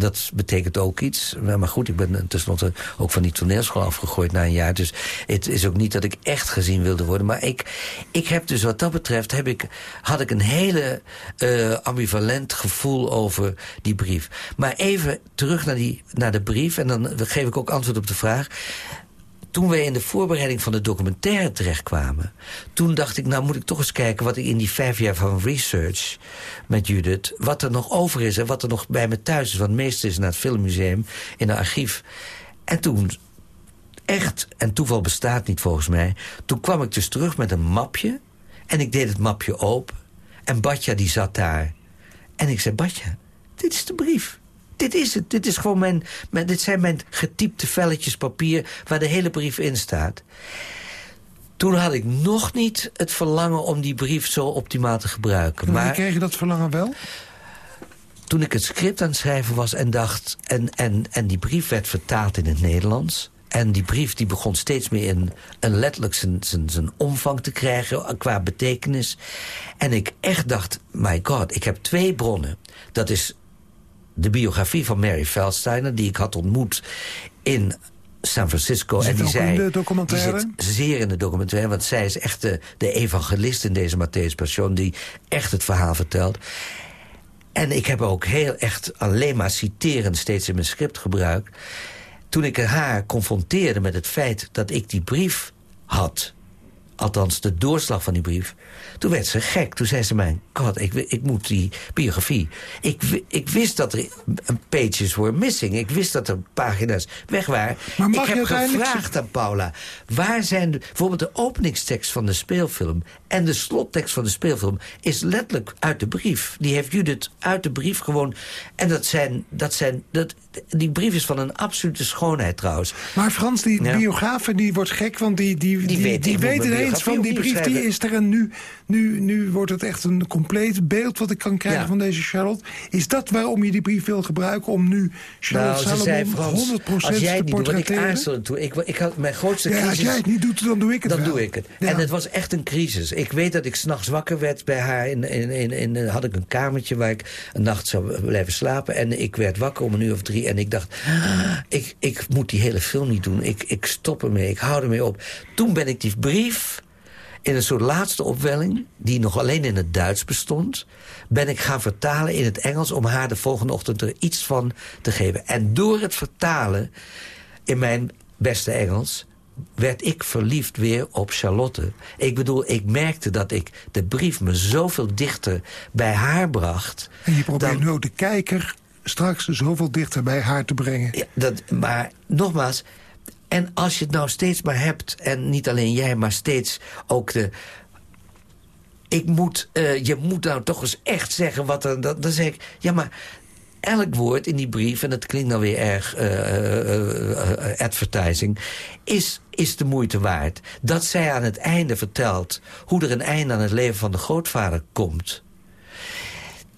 Dat betekent ook iets. Maar goed, ik ben tenslotte ook van die toneelschool afgegooid na een jaar. Dus het is ook niet dat ik echt gezien wilde worden. Maar ik, ik heb dus wat dat betreft... Heb ik, had ik een hele eh, ambivalent gevoel over die brief. Maar even terug naar, die, naar de brief. En dan geef ik ook antwoord op de vraag toen wij in de voorbereiding van de documentaire terechtkwamen... toen dacht ik, nou moet ik toch eens kijken... wat ik in die vijf jaar van research met Judith... wat er nog over is en wat er nog bij me thuis is. Want het meeste is naar het filmmuseum, in een archief. En toen, echt, en toeval bestaat niet volgens mij... toen kwam ik dus terug met een mapje... en ik deed het mapje open... en Batja die zat daar. En ik zei, Batja, dit is de brief. Dit is het. Dit, is gewoon mijn, mijn, dit zijn mijn getypte velletjes papier waar de hele brief in staat. Toen had ik nog niet het verlangen om die brief zo optimaal te gebruiken. Maar Maar kreeg je dat verlangen wel? toen ik het script aan het schrijven was en dacht... en, en, en die brief werd vertaald in het Nederlands... en die brief die begon steeds meer in, een letterlijk zijn, zijn, zijn omvang te krijgen... qua betekenis. En ik echt dacht, my god, ik heb twee bronnen. Dat is de biografie van Mary Feldsteiner... die ik had ontmoet in San Francisco. En die zei, in de documentaire? Die zit zeer in de documentaire, want zij is echt de, de evangelist in deze Matthäus Passion... die echt het verhaal vertelt. En ik heb ook heel echt alleen maar citerend steeds in mijn script gebruikt. Toen ik haar confronteerde met het feit dat ik die brief had... althans de doorslag van die brief... toen werd ze gek. Toen zei ze mij, god, ik, ik moet die biografie... Ik, ik wist dat er een pages were missing. Ik wist dat er pagina's weg waren. Maar mag ik heb gevraagd aan Paula... waar zijn de, bijvoorbeeld de openingstekst van de speelfilm... en de slottekst van de speelfilm is letterlijk uit de brief. Die heeft Judith uit de brief gewoon... en dat zijn, dat zijn, dat, die brief is van een absolute schoonheid trouwens. Maar Frans, die Ja. biograaf, die wordt gek, want die, die, die, die, weet, moet weet ineens van die brief, die is er. En nu, nu, nu wordt het echt een compleet beeld wat ik kan krijgen Ja. van deze Charlotte. Is dat waarom je die brief wil gebruiken? Om nu Charlotte nou, Salomon Frans, 100% als jij te niet doet, ik toen. Ik, ik had mijn grootste Ja, als crisis... jij het niet doet, dan doe ik het Dan wel. doe ik het. Ja. En het was echt een crisis. Ik weet dat ik s'nachts wakker werd bij haar. In, in, in, in, had ik een kamertje waar ik een nacht zou blijven slapen. En ik werd wakker om een uur of drie. En ik dacht, ah, ik, ik moet die hele film niet doen. Ik, ik stop ermee. Ik hou ermee op. Toen ben ik die brief in een soort laatste opwelling... die nog alleen in het Duits bestond... ben ik gaan vertalen in het Engels... om haar de volgende ochtend er iets van te geven. En door het vertalen in mijn beste Engels werd ik verliefd weer op Charlotte. Ik bedoel, ik merkte dat ik de brief me zoveel dichter bij haar bracht. En je probeert dan- nu ook de kijker straks zoveel dichter bij haar te brengen. Ja, dat, maar nogmaals, en als je het nou steeds maar hebt... en niet alleen jij, maar steeds ook de... Ik moet, eh, je moet nou toch eens echt zeggen wat er... Dan, dan zeg ik, ja, maar elk woord in die brief... en dat klinkt nou weer erg eh, eh, advertising... Is, is de moeite waard. Dat zij aan het einde vertelt... hoe er een einde aan het leven van de grootvader komt...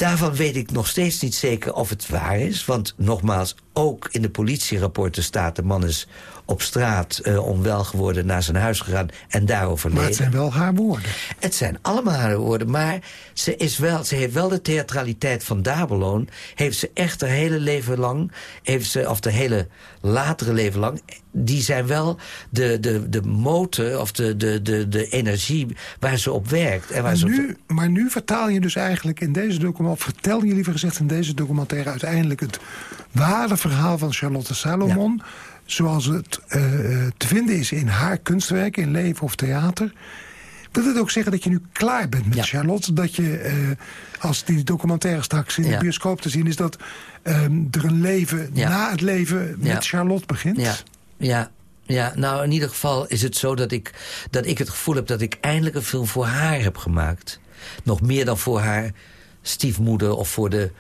Daarvan weet ik nog steeds niet zeker of het waar is. Want nogmaals, ook in de politierapporten staat... de man is op straat uh, onwel geworden... naar zijn huis gegaan en daar overleden. Maar het zijn wel haar woorden. Het zijn allemaal haar woorden, maar ze, is wel, ze heeft wel de theatraliteit van Dabelon. Heeft ze echt haar hele leven lang, heeft ze, of de hele latere leven lang die zijn wel de, de, de motor of de, de, de, de energie waar ze op werkt. En waar maar, ze nu, maar nu vertaal je dus eigenlijk in deze documentaire... vertel je liever gezegd in deze documentaire uiteindelijk... het ware verhaal van Charlotte Salomon... zoals het uh, te vinden is in haar kunstwerk, in leven of theater... Wil het ook zeggen dat je nu klaar bent met Charlotte? Dat je, uh, als die documentaire straks in de bioscoop te zien is... dat um, er een leven na het leven met Charlotte begint? Ja. Ja, ja, nou in ieder geval is het zo dat ik, dat ik het gevoel heb... dat ik eindelijk een film voor haar heb gemaakt. Nog meer dan voor haar stiefmoeder of voor de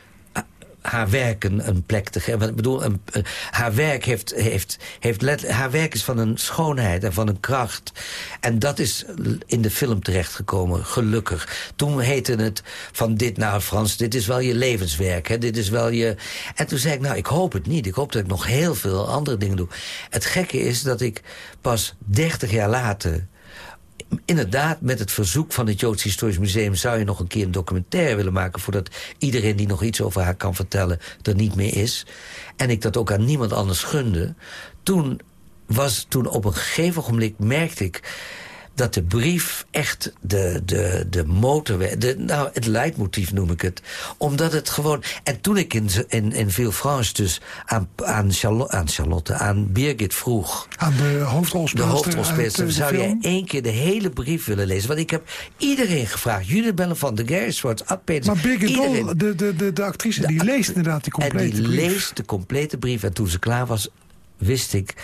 haar werk een, plek te geven. Ik bedoel, een, uh, haar werk heeft, heeft, heeft haar werk is van een schoonheid en van een kracht. En dat is in de film terechtgekomen, gelukkig. Toen heette het van dit, nou Frans, dit is wel je levenswerk. Hè? Dit is wel je... En toen zei ik, nou, ik hoop het niet. Ik hoop dat ik nog heel veel andere dingen doe. Het gekke is dat ik pas 30 jaar later inderdaad, met het verzoek van het Joods Historisch Museum... zou je nog een keer een documentaire willen maken... voordat iedereen die nog iets over haar kan vertellen er niet meer is. En ik dat ook aan niemand anders gunde. Toen, was, toen op een gegeven ogenblik merkte ik dat de brief echt de, de, de motor werd. nou, het leidmotief noem ik het. Omdat het gewoon... En toen ik in, in, in Veel France dus aan, aan, Charlotte, aan Charlotte, aan Birgit vroeg... Aan de hoofdrolspeelster. De hoofdrolspeelster. Zou jij één keer de hele brief willen lezen? Want ik heb iedereen gevraagd. Judith Bellen van de Gersworth, Ad Peters. Maar Birgit Dol, de, de, de, de actrice, die leest inderdaad die complete brief. En die leest de complete brief. En toen ze klaar was, wist ik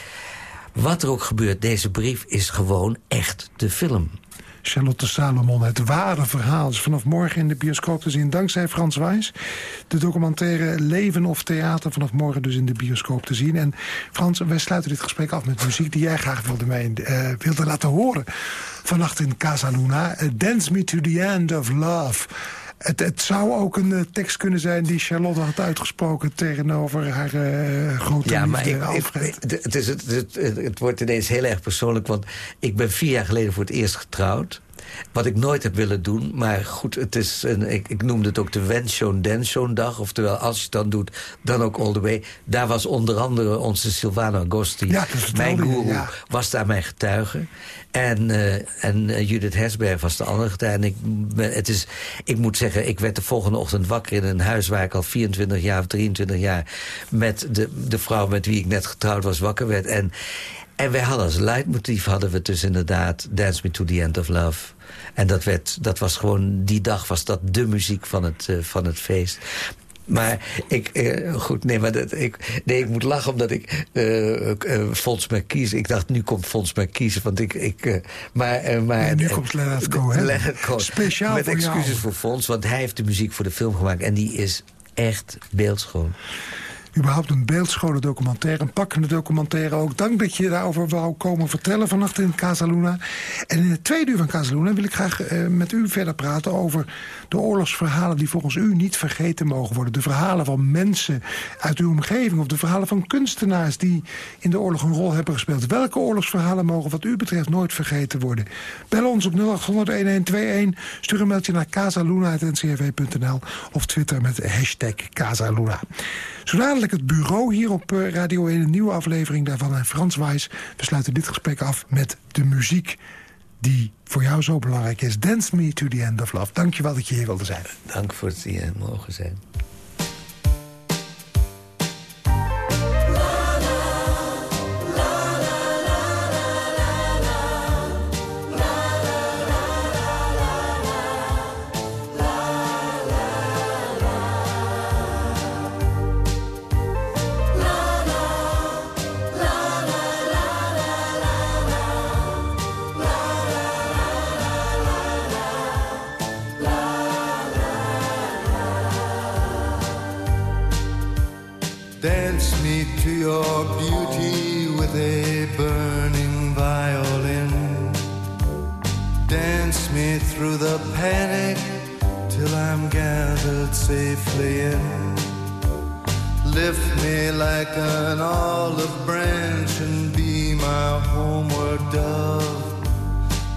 wat er ook gebeurt, deze brief is gewoon echt de film. Charlotte Salomon, het ware verhaal is vanaf morgen in de bioscoop te zien. Dankzij Frans Wijs. De documentaire Leven of Theater vanaf morgen dus in de bioscoop te zien. En Frans, wij sluiten dit gesprek af met muziek die jij graag wilde, mij, uh, wilde laten horen. Vannacht in Casa Luna. Uh, Dance Me to the End of Love. Het, het, zou ook een uh, tekst kunnen zijn die Charlotte had uitgesproken... tegenover haar uh, grote ja, maar ik, ik, het, is, het, het, het, wordt ineens heel erg persoonlijk... want ik ben vier jaar geleden voor het eerst getrouwd. Wat ik nooit heb willen doen. Maar goed, het is een, ik, ik noemde het ook de Wenshow Dance dag. Oftewel, als je het dan doet, dan ook all the way. Daar was onder andere onze Silvano Agosti. Ja, mijn guru was daar mijn getuige. En, uh, en uh, Judith Hersberg was de andere getuige. En ik, het is, ik moet zeggen, ik werd de volgende ochtend wakker in een huis... waar ik al 24 jaar of 23 jaar met de, de vrouw met wie ik net getrouwd was wakker werd. En, en wij hadden als leidmotief hadden we dus inderdaad... Dance Me to the End of Love. En dat, werd, dat was gewoon, die dag was dat de muziek van het, uh, van het feest. Maar ik, uh, goed, nee, maar dat, ik, nee, ik moet lachen omdat ik uh, uh, Fons kies. Ik dacht, nu komt Fons kiezen, want ik... ik maar, maar, ja, nu komt Leonard Cohen. Leonard Cohen. Speciaal Met voor excuses jou. voor Fons, want hij heeft de muziek voor de film gemaakt. En die is echt beeldschoon überhaupt een beeldschone documentaire, een pakkende documentaire ook. Dank dat je daarover wou komen vertellen vannacht in Casaluna. En in het tweede uur van Casaluna wil ik graag uh, met u verder praten over de oorlogsverhalen die volgens u niet vergeten mogen worden. De verhalen van mensen uit uw omgeving of de verhalen van kunstenaars die in de oorlog een rol hebben gespeeld. Welke oorlogsverhalen mogen wat u betreft nooit vergeten worden? Bel ons op 0800-1121, stuur een mailtje naar casaluna.ncrv.nl of twitter met hashtag Casaluna. Zo dadelijk het bureau hier op eh, Radio 1, een nieuwe aflevering daarvan. En Frans Wijs, we sluiten dit gesprek af met de muziek die voor jou zo belangrijk is. Dance Me to the End of Love. Dank je wel dat je hier wilde zijn. Dank voor het hier mogen zijn. Gathered safely in. Lift me like an olive branch and be my homeward dove.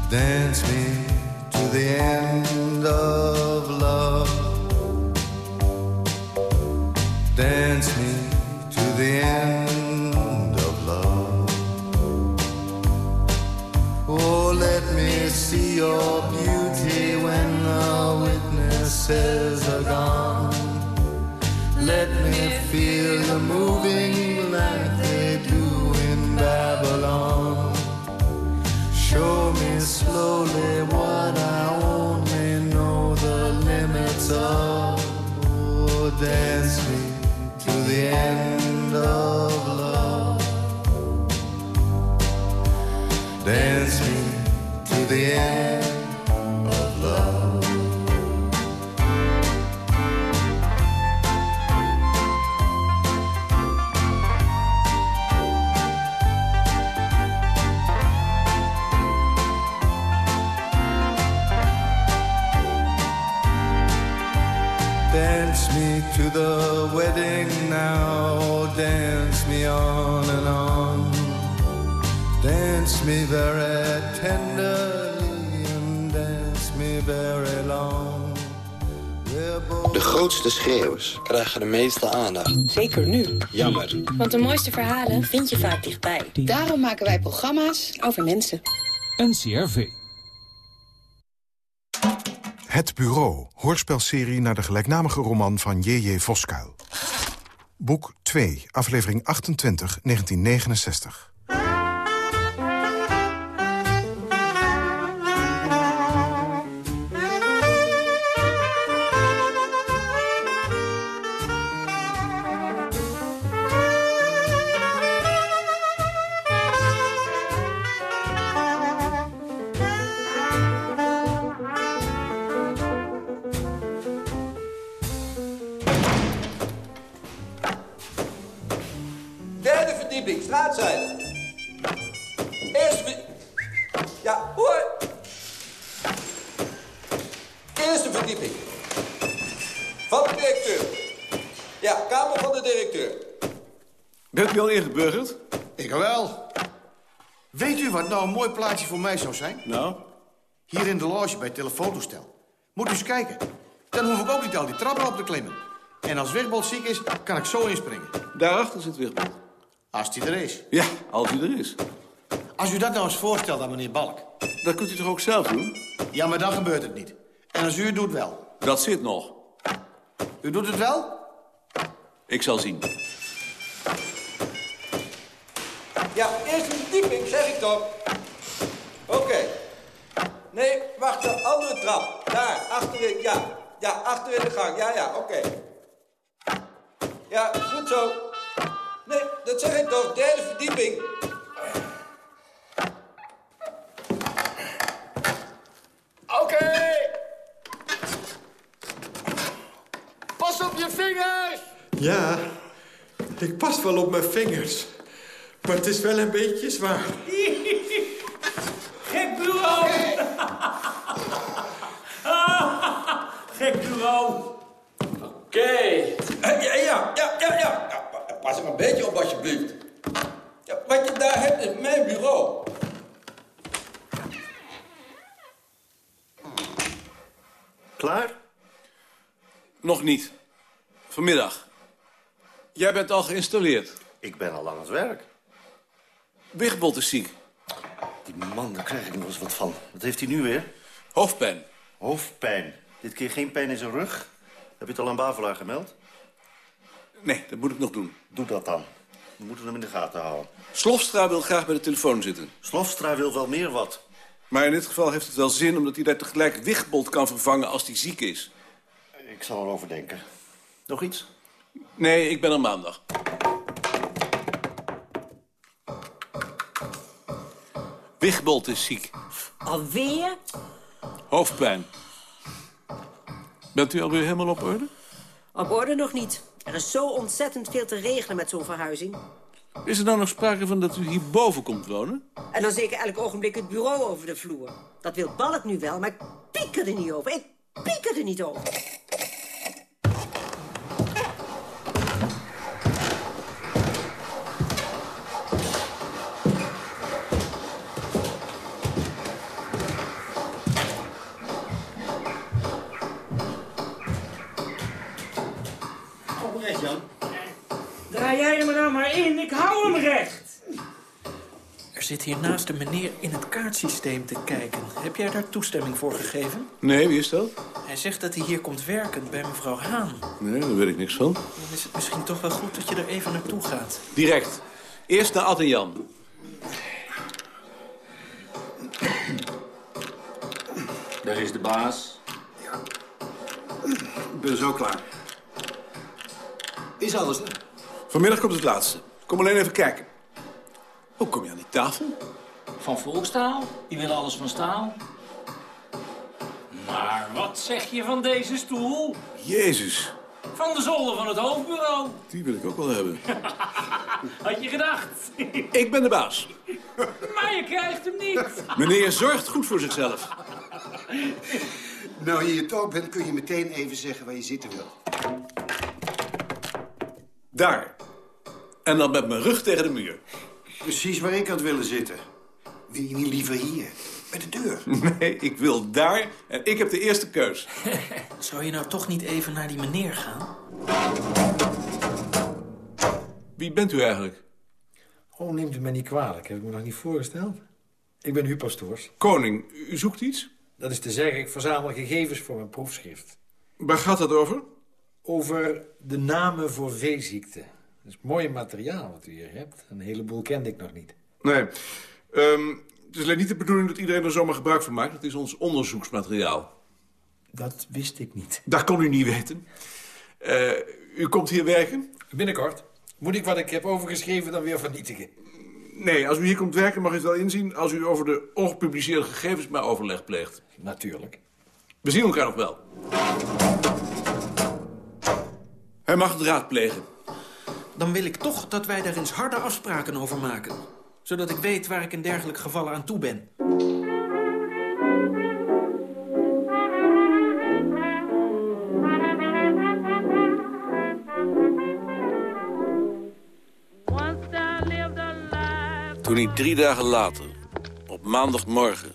Dance me to the end of love. Dance to the wedding now, dance me on and on. Dance me very tenderly and dance me very long. De grootste schreeuwers krijgen de meeste aandacht. Zeker nu. Jammer. Want de mooiste verhalen vind je vaak dichtbij. Daarom maken wij programma's Over mensen. NCRV. Het Bureau, hoorspelserie naar de gelijknamige roman van J.J. Voskuil. Boek 2, aflevering 28, 1969. Voor mij zou zijn? Nou? Hier in de loge bij het telefoontoestel. Moet u eens kijken. Dan hoef ik ook niet al die trappen op te klimmen. En als Wigbold ziek is, kan ik zo inspringen. Daarachter zit Wigbold. Als die er is. Ja, als hij er is. Als u dat nou eens voorstelt aan meneer Balk. Dat kunt u toch ook zelf doen? Ja, maar dan gebeurt het niet. En als u het doet wel. Dat zit nog. U doet het wel? Ik zal zien. Ja, eerste verdieping, zeg ik toch. Oké. Nee, wacht, de andere trap. Daar, achterin, ja. Ja, achter in de gang. Ja, ja, oké. Ja, goed zo. Nee, dat zeg ik toch. Derde verdieping. Oké. Pas op je vingers! Ja, ik pas wel op mijn vingers. Maar het is wel een beetje zwaar. Gek bureau! Bureau! Oké. Eh, Ja, ja, ja, ja, ja. ja. pa- Pas er een beetje op, alsjeblieft. Ja, wat je daar hebt is mijn bureau. Klaar? Nog niet. Vanmiddag. Jij bent al geïnstalleerd. Ik ben al aan het werk. Wigbold is ziek. Die man, daar krijg ik nog eens wat van. Wat heeft hij nu weer? Hoofdpijn. Hoofdpijn. Dit keer geen pijn in zijn rug. Heb je het al aan Bavelaar gemeld? Nee, dat moet ik nog doen. Doe dat dan. We moeten hem in de gaten houden. Slofstra wil graag bij de telefoon zitten. Slofstra wil wel meer wat. Maar in dit geval heeft het wel zin... omdat hij daar tegelijk Wigbold kan vervangen als hij ziek is. Ik zal erover denken. Nog iets? Nee, ik ben er maandag. Wigbold is ziek. Alweer? Hoofdpijn. Bent u alweer helemaal op orde? Op orde nog niet. Er is zo ontzettend veel te regelen met zo'n verhuizing. Is er nou nog sprake van dat u hierboven komt wonen? En dan zeker elk ogenblik het bureau over de vloer. Dat wil Balk nu wel, maar ik piek er niet over. Ik piek er niet over. Hou hem recht! Er een meneer in het kaartsysteem te kijken. Heb jij daar toestemming voor gegeven? Nee, wie is dat? Hij zegt dat hij hier komt werken bij mevrouw Haan. Nee, daar weet ik niks van. Dan is het misschien toch wel goed dat je er even naartoe gaat. Direct. Eerst naar Ad en Jan. Daar is de baas. Ik ben zo klaar. Is alles, hè? Vanmiddag komt het laatste. Kom alleen even kijken. Hoe kom je aan die tafel? Van volkstaal. Die willen alles van staal. Maar wat zeg je van deze stoel? Jezus, Van de zolder van het hoofdbureau. die wil ik ook wel hebben. Had je gedacht? Ik ben de baas. Maar je krijgt hem niet. Meneer zorgt goed voor zichzelf. Nou, je hier toch bent, kun je meteen even zeggen waar je zitten wil. Daar. En dan met mijn rug tegen de muur. Precies waar ik had willen zitten. Wil je niet liever hier? Bij de deur. Nee, ik wil daar en ik heb de eerste keus. Zou je nou toch niet even naar die meneer gaan? Wie bent u eigenlijk? Oh, neemt u mij niet kwalijk. Heb ik me nog niet voorgesteld? Ik ben Huub Pastoors. Koning, u zoekt iets? Dat is te zeggen, ik verzamel gegevens voor mijn proefschrift. Waar gaat dat over? Over de namen voor veeziekten. Dat is mooi materiaal wat u hier hebt. Een heleboel kende ik nog niet. Nee. Ehm, het is alleen niet de bedoeling dat iedereen er zomaar gebruik van maakt. Het is ons onderzoeksmateriaal. Dat wist ik niet. Dat kon u niet weten. Eh, u komt hier werken? Binnenkort. Moet ik wat ik heb overgeschreven dan weer vernietigen? Nee, als u hier komt werken mag u het wel inzien... als u over de ongepubliceerde gegevens maar overleg pleegt. Natuurlijk. We zien elkaar nog wel. Hij mag het raadplegen. Dan wil ik toch dat wij daar eens harde afspraken over maken. Zodat ik weet waar ik in dergelijke gevallen aan toe ben. Toen hij drie dagen later, op maandagmorgen...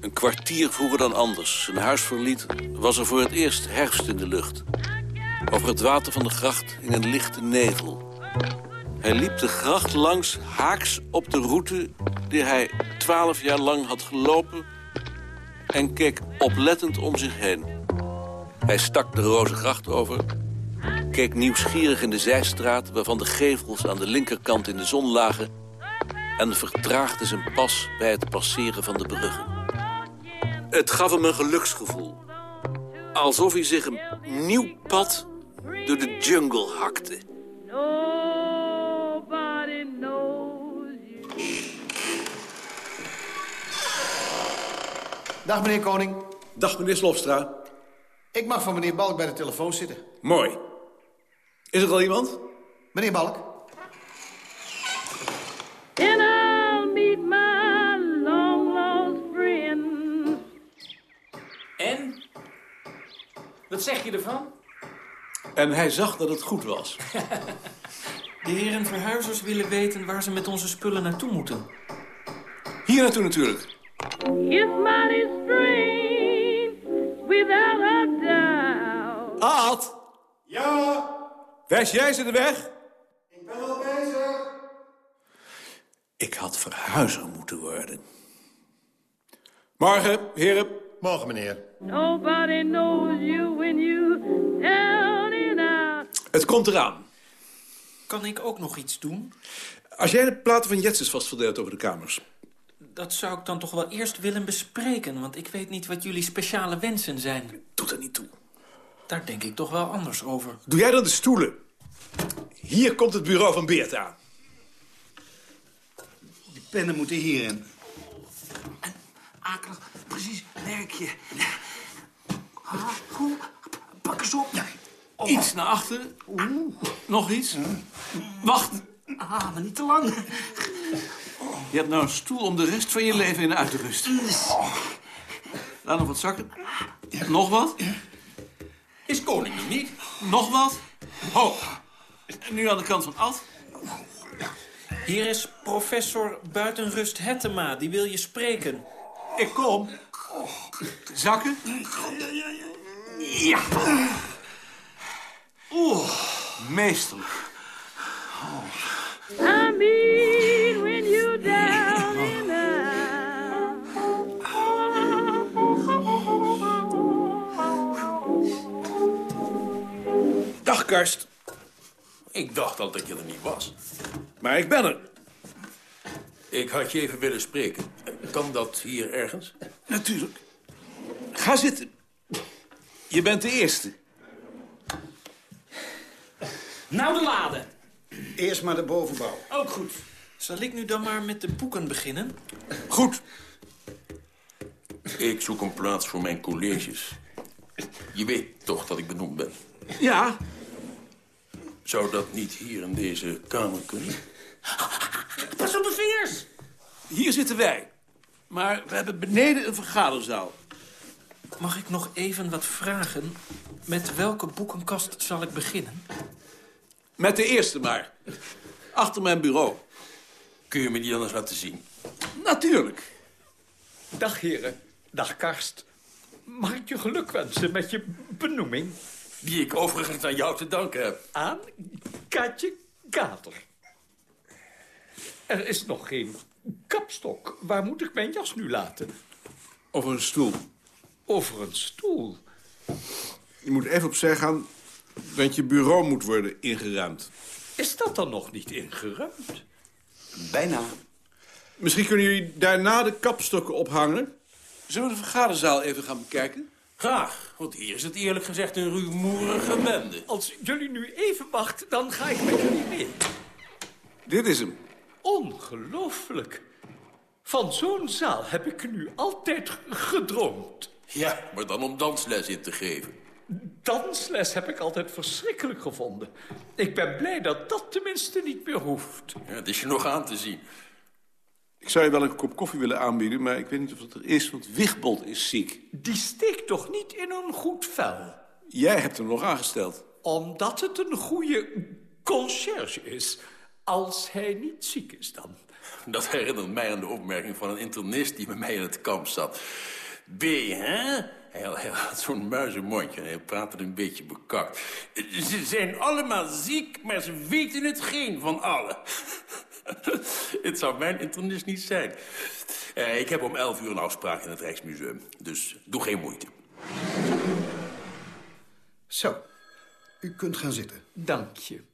een kwartier vroeger dan anders, zijn huis verliet... was er voor het eerst herfst in de lucht. Over het water van de gracht hing een lichte nevel. Hij liep de gracht langs haaks op de route... die hij twaalf jaar lang had gelopen... en keek oplettend om zich heen. Hij stak de roze gracht over... keek nieuwsgierig in de zijstraat... waarvan de gevels aan de linkerkant in de zon lagen en vertraagde zijn pas bij het passeren van de bruggen. Het gaf hem een geluksgevoel. Alsof hij zich een nieuw pad door de jungle hakte. Dag, meneer Koning. Dag, meneer Slofstra. Ik mag van meneer Balk bij de telefoon zitten. Mooi. Is er al iemand? Meneer Balk. And I'll meet my long lost friend. En? Wat zeg je ervan? En hij zag dat het goed was. De heren verhuizers willen weten waar ze met onze spullen naartoe moeten. Hier naartoe natuurlijk. It's mighty strange, without a doubt. Ad! Ja, Wijs jij ze de weg? ik ben al bezig. Ik had verhuizer moeten worden. Morgen, heren. Morgen, meneer. Nobody knows you when you down and out. Het komt eraan. Kan ik ook nog iets doen? Als jij de platen van Jetsus vast verdeelt over de kamers... Dat zou ik dan toch wel eerst willen bespreken... want ik weet niet wat jullie speciale wensen zijn. Doe er niet toe. Daar denk ik toch wel anders over. Doe jij dan de stoelen? Hier komt het bureau van Beert aan. Die pennen moeten hierin. Akelig, precies, werkje. Ah, goed, pak eens op. Iets naar achter. Nog iets. Wacht. Ah, maar niet te lang. Je hebt nou een stoel om de rest van je leven in uit te rusten. Laat nog wat zakken. Nog wat. Is koning nog niet? Nog wat. Ho. En nu aan de kant van Ad. Hier is professor Buitenrust Hettema. Die wil je spreken. Ik kom. Zakken. Ja. Oeh. Meesterlijk. I mean Dag, Karst. Ik dacht al dat je er niet was. Maar ik ben er. Ik had je even willen spreken. Kan dat hier ergens? Natuurlijk. Ga zitten. Je bent de eerste. Nou de lade. Eerst maar de bovenbouw. Ook goed. Zal ik nu dan maar met de boeken beginnen? Goed. Ik zoek een plaats voor mijn colleges. Je weet toch dat ik benoemd ben? Ja. Zou dat niet hier in deze kamer kunnen? Pas op de vingers! Hier zitten wij. Maar we hebben beneden een vergaderzaal. Mag ik nog even wat vragen? Met welke boekenkast zal ik beginnen? Met de eerste maar. Achter mijn bureau. Kun je me die dan eens laten zien? Natuurlijk. Dag heren, dag Karst. Mag ik je geluk wensen met je benoeming? Die ik overigens aan jou te danken heb. Aan Katje Kater. Er is nog geen kapstok. Waar moet ik mijn jas nu laten? Over een stoel. Over een stoel? Je moet even opzij gaan, want je bureau moet worden ingeruimd. Is dat dan nog niet ingeruimd? Bijna. Misschien kunnen jullie daarna de kapstokken ophangen? Zullen we de vergaderzaal even gaan bekijken? Graag, want hier is het eerlijk gezegd een rumoerige bende. Als jullie nu even wacht, dan ga ik met jullie mee. Dit is hem. Ongelooflijk. Van zo'n zaal heb ik nu altijd gedroomd. Ja, maar dan om dansles in te geven. Dansles heb ik altijd verschrikkelijk gevonden. Ik ben blij dat dat tenminste niet meer hoeft. Ja, het is je nog aan te zien. Ik zou je wel een kop koffie willen aanbieden, maar ik weet niet of dat er is, want Wigbold is ziek. Die steekt toch niet in een goed vel? Jij hebt hem nog aangesteld. Omdat het een goede conciërge is. Als hij niet ziek is dan. Dat herinnert mij aan de opmerking van een internist die bij mij in het kamp zat. B, hè? Hij had, hij had zo'n muizenmondje en hij praatte een beetje bekakt. Ze zijn allemaal ziek, maar ze weten het geen van allen. het zou mijn internist niet zijn. Eh, ik heb om 11 uur een afspraak in het Rijksmuseum. Dus doe geen moeite. Zo, u kunt gaan zitten. Dank je.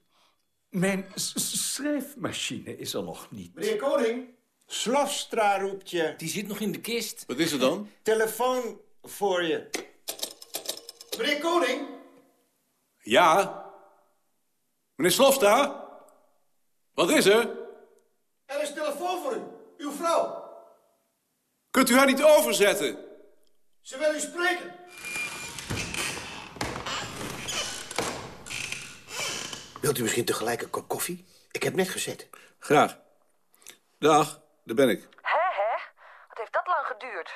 Mijn schrijfmachine is er nog niet. Meneer Koning, Slofstra roept je. Die zit nog in de kist. Wat is er dan? Telefoon voor je. Meneer Koning? Ja? Meneer Slofstra? Wat is er? Er is telefoon voor u. Uw vrouw. Kunt u haar niet overzetten? Ze wil u spreken. Wilt u misschien tegelijk een kop koffie? Ik heb net gezet. Graag. Dag, daar ben ik. Hè, hè? Wat heeft dat lang geduurd?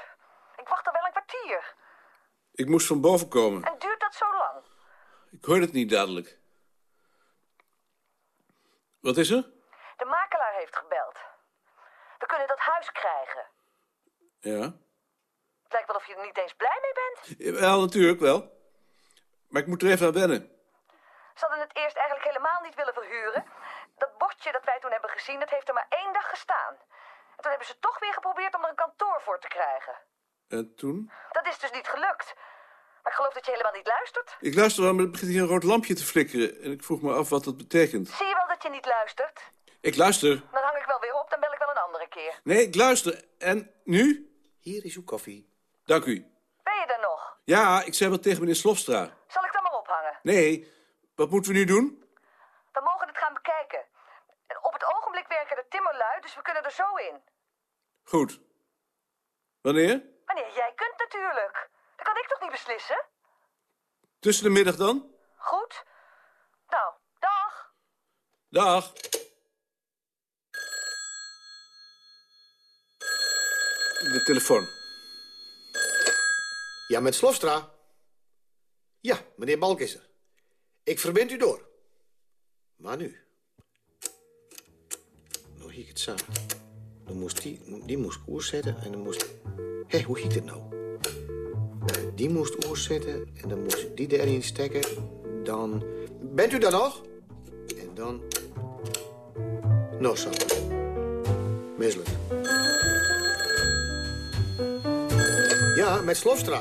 Ik wacht al wel een kwartier. Ik moest van boven komen. En duurt dat zo lang? Ik hoorde het niet dadelijk. Wat is er? De makelaar heeft gebeld. We krijgen. Ja. Het lijkt wel of je er niet eens blij mee bent. Wel, natuurlijk wel. Maar ik moet er even aan wennen. Ze hadden het eerst eigenlijk helemaal niet willen verhuren. Dat bordje dat wij toen hebben gezien, dat heeft er maar één dag gestaan. En toen hebben ze toch weer geprobeerd om er een kantoor voor te krijgen. En toen? Dat is dus niet gelukt. Maar ik geloof dat je helemaal niet luistert. Ik luister wel, maar er begint hier een rood lampje te flikkeren. En ik vroeg me af wat dat betekent. Zie je wel dat je niet luistert? Ik luister hang ik wel weer op, dan bel ik wel een andere keer. Nee, ik luister. En nu? Hier is uw koffie. Dank u. Ben je er nog? Ja, ik zei wat tegen meneer Slofstra. Zal ik dan maar ophangen? Nee, wat moeten we nu doen? We mogen het gaan bekijken. En op het ogenblik werken de timmerlui, dus we kunnen er zo in. Goed. Wanneer? Wanneer jij kunt natuurlijk. Dat kan ik toch niet beslissen? Tussen de middag dan? Goed. Nou, dag. Dag. De telefoon. Ja, met Slofstra. Ja, meneer Balk is er. Ik verbind u door. Maar nu. Nou, hier het zo. Dan moest die, die moest oers zetten en dan moest... Hé, hoe ging dit nou? Die moest oers zetten en dan moest die erin steken. Dan... Bent u daar nog? En dan... Nou, zo. Misselijk. Ja, met Slofstra.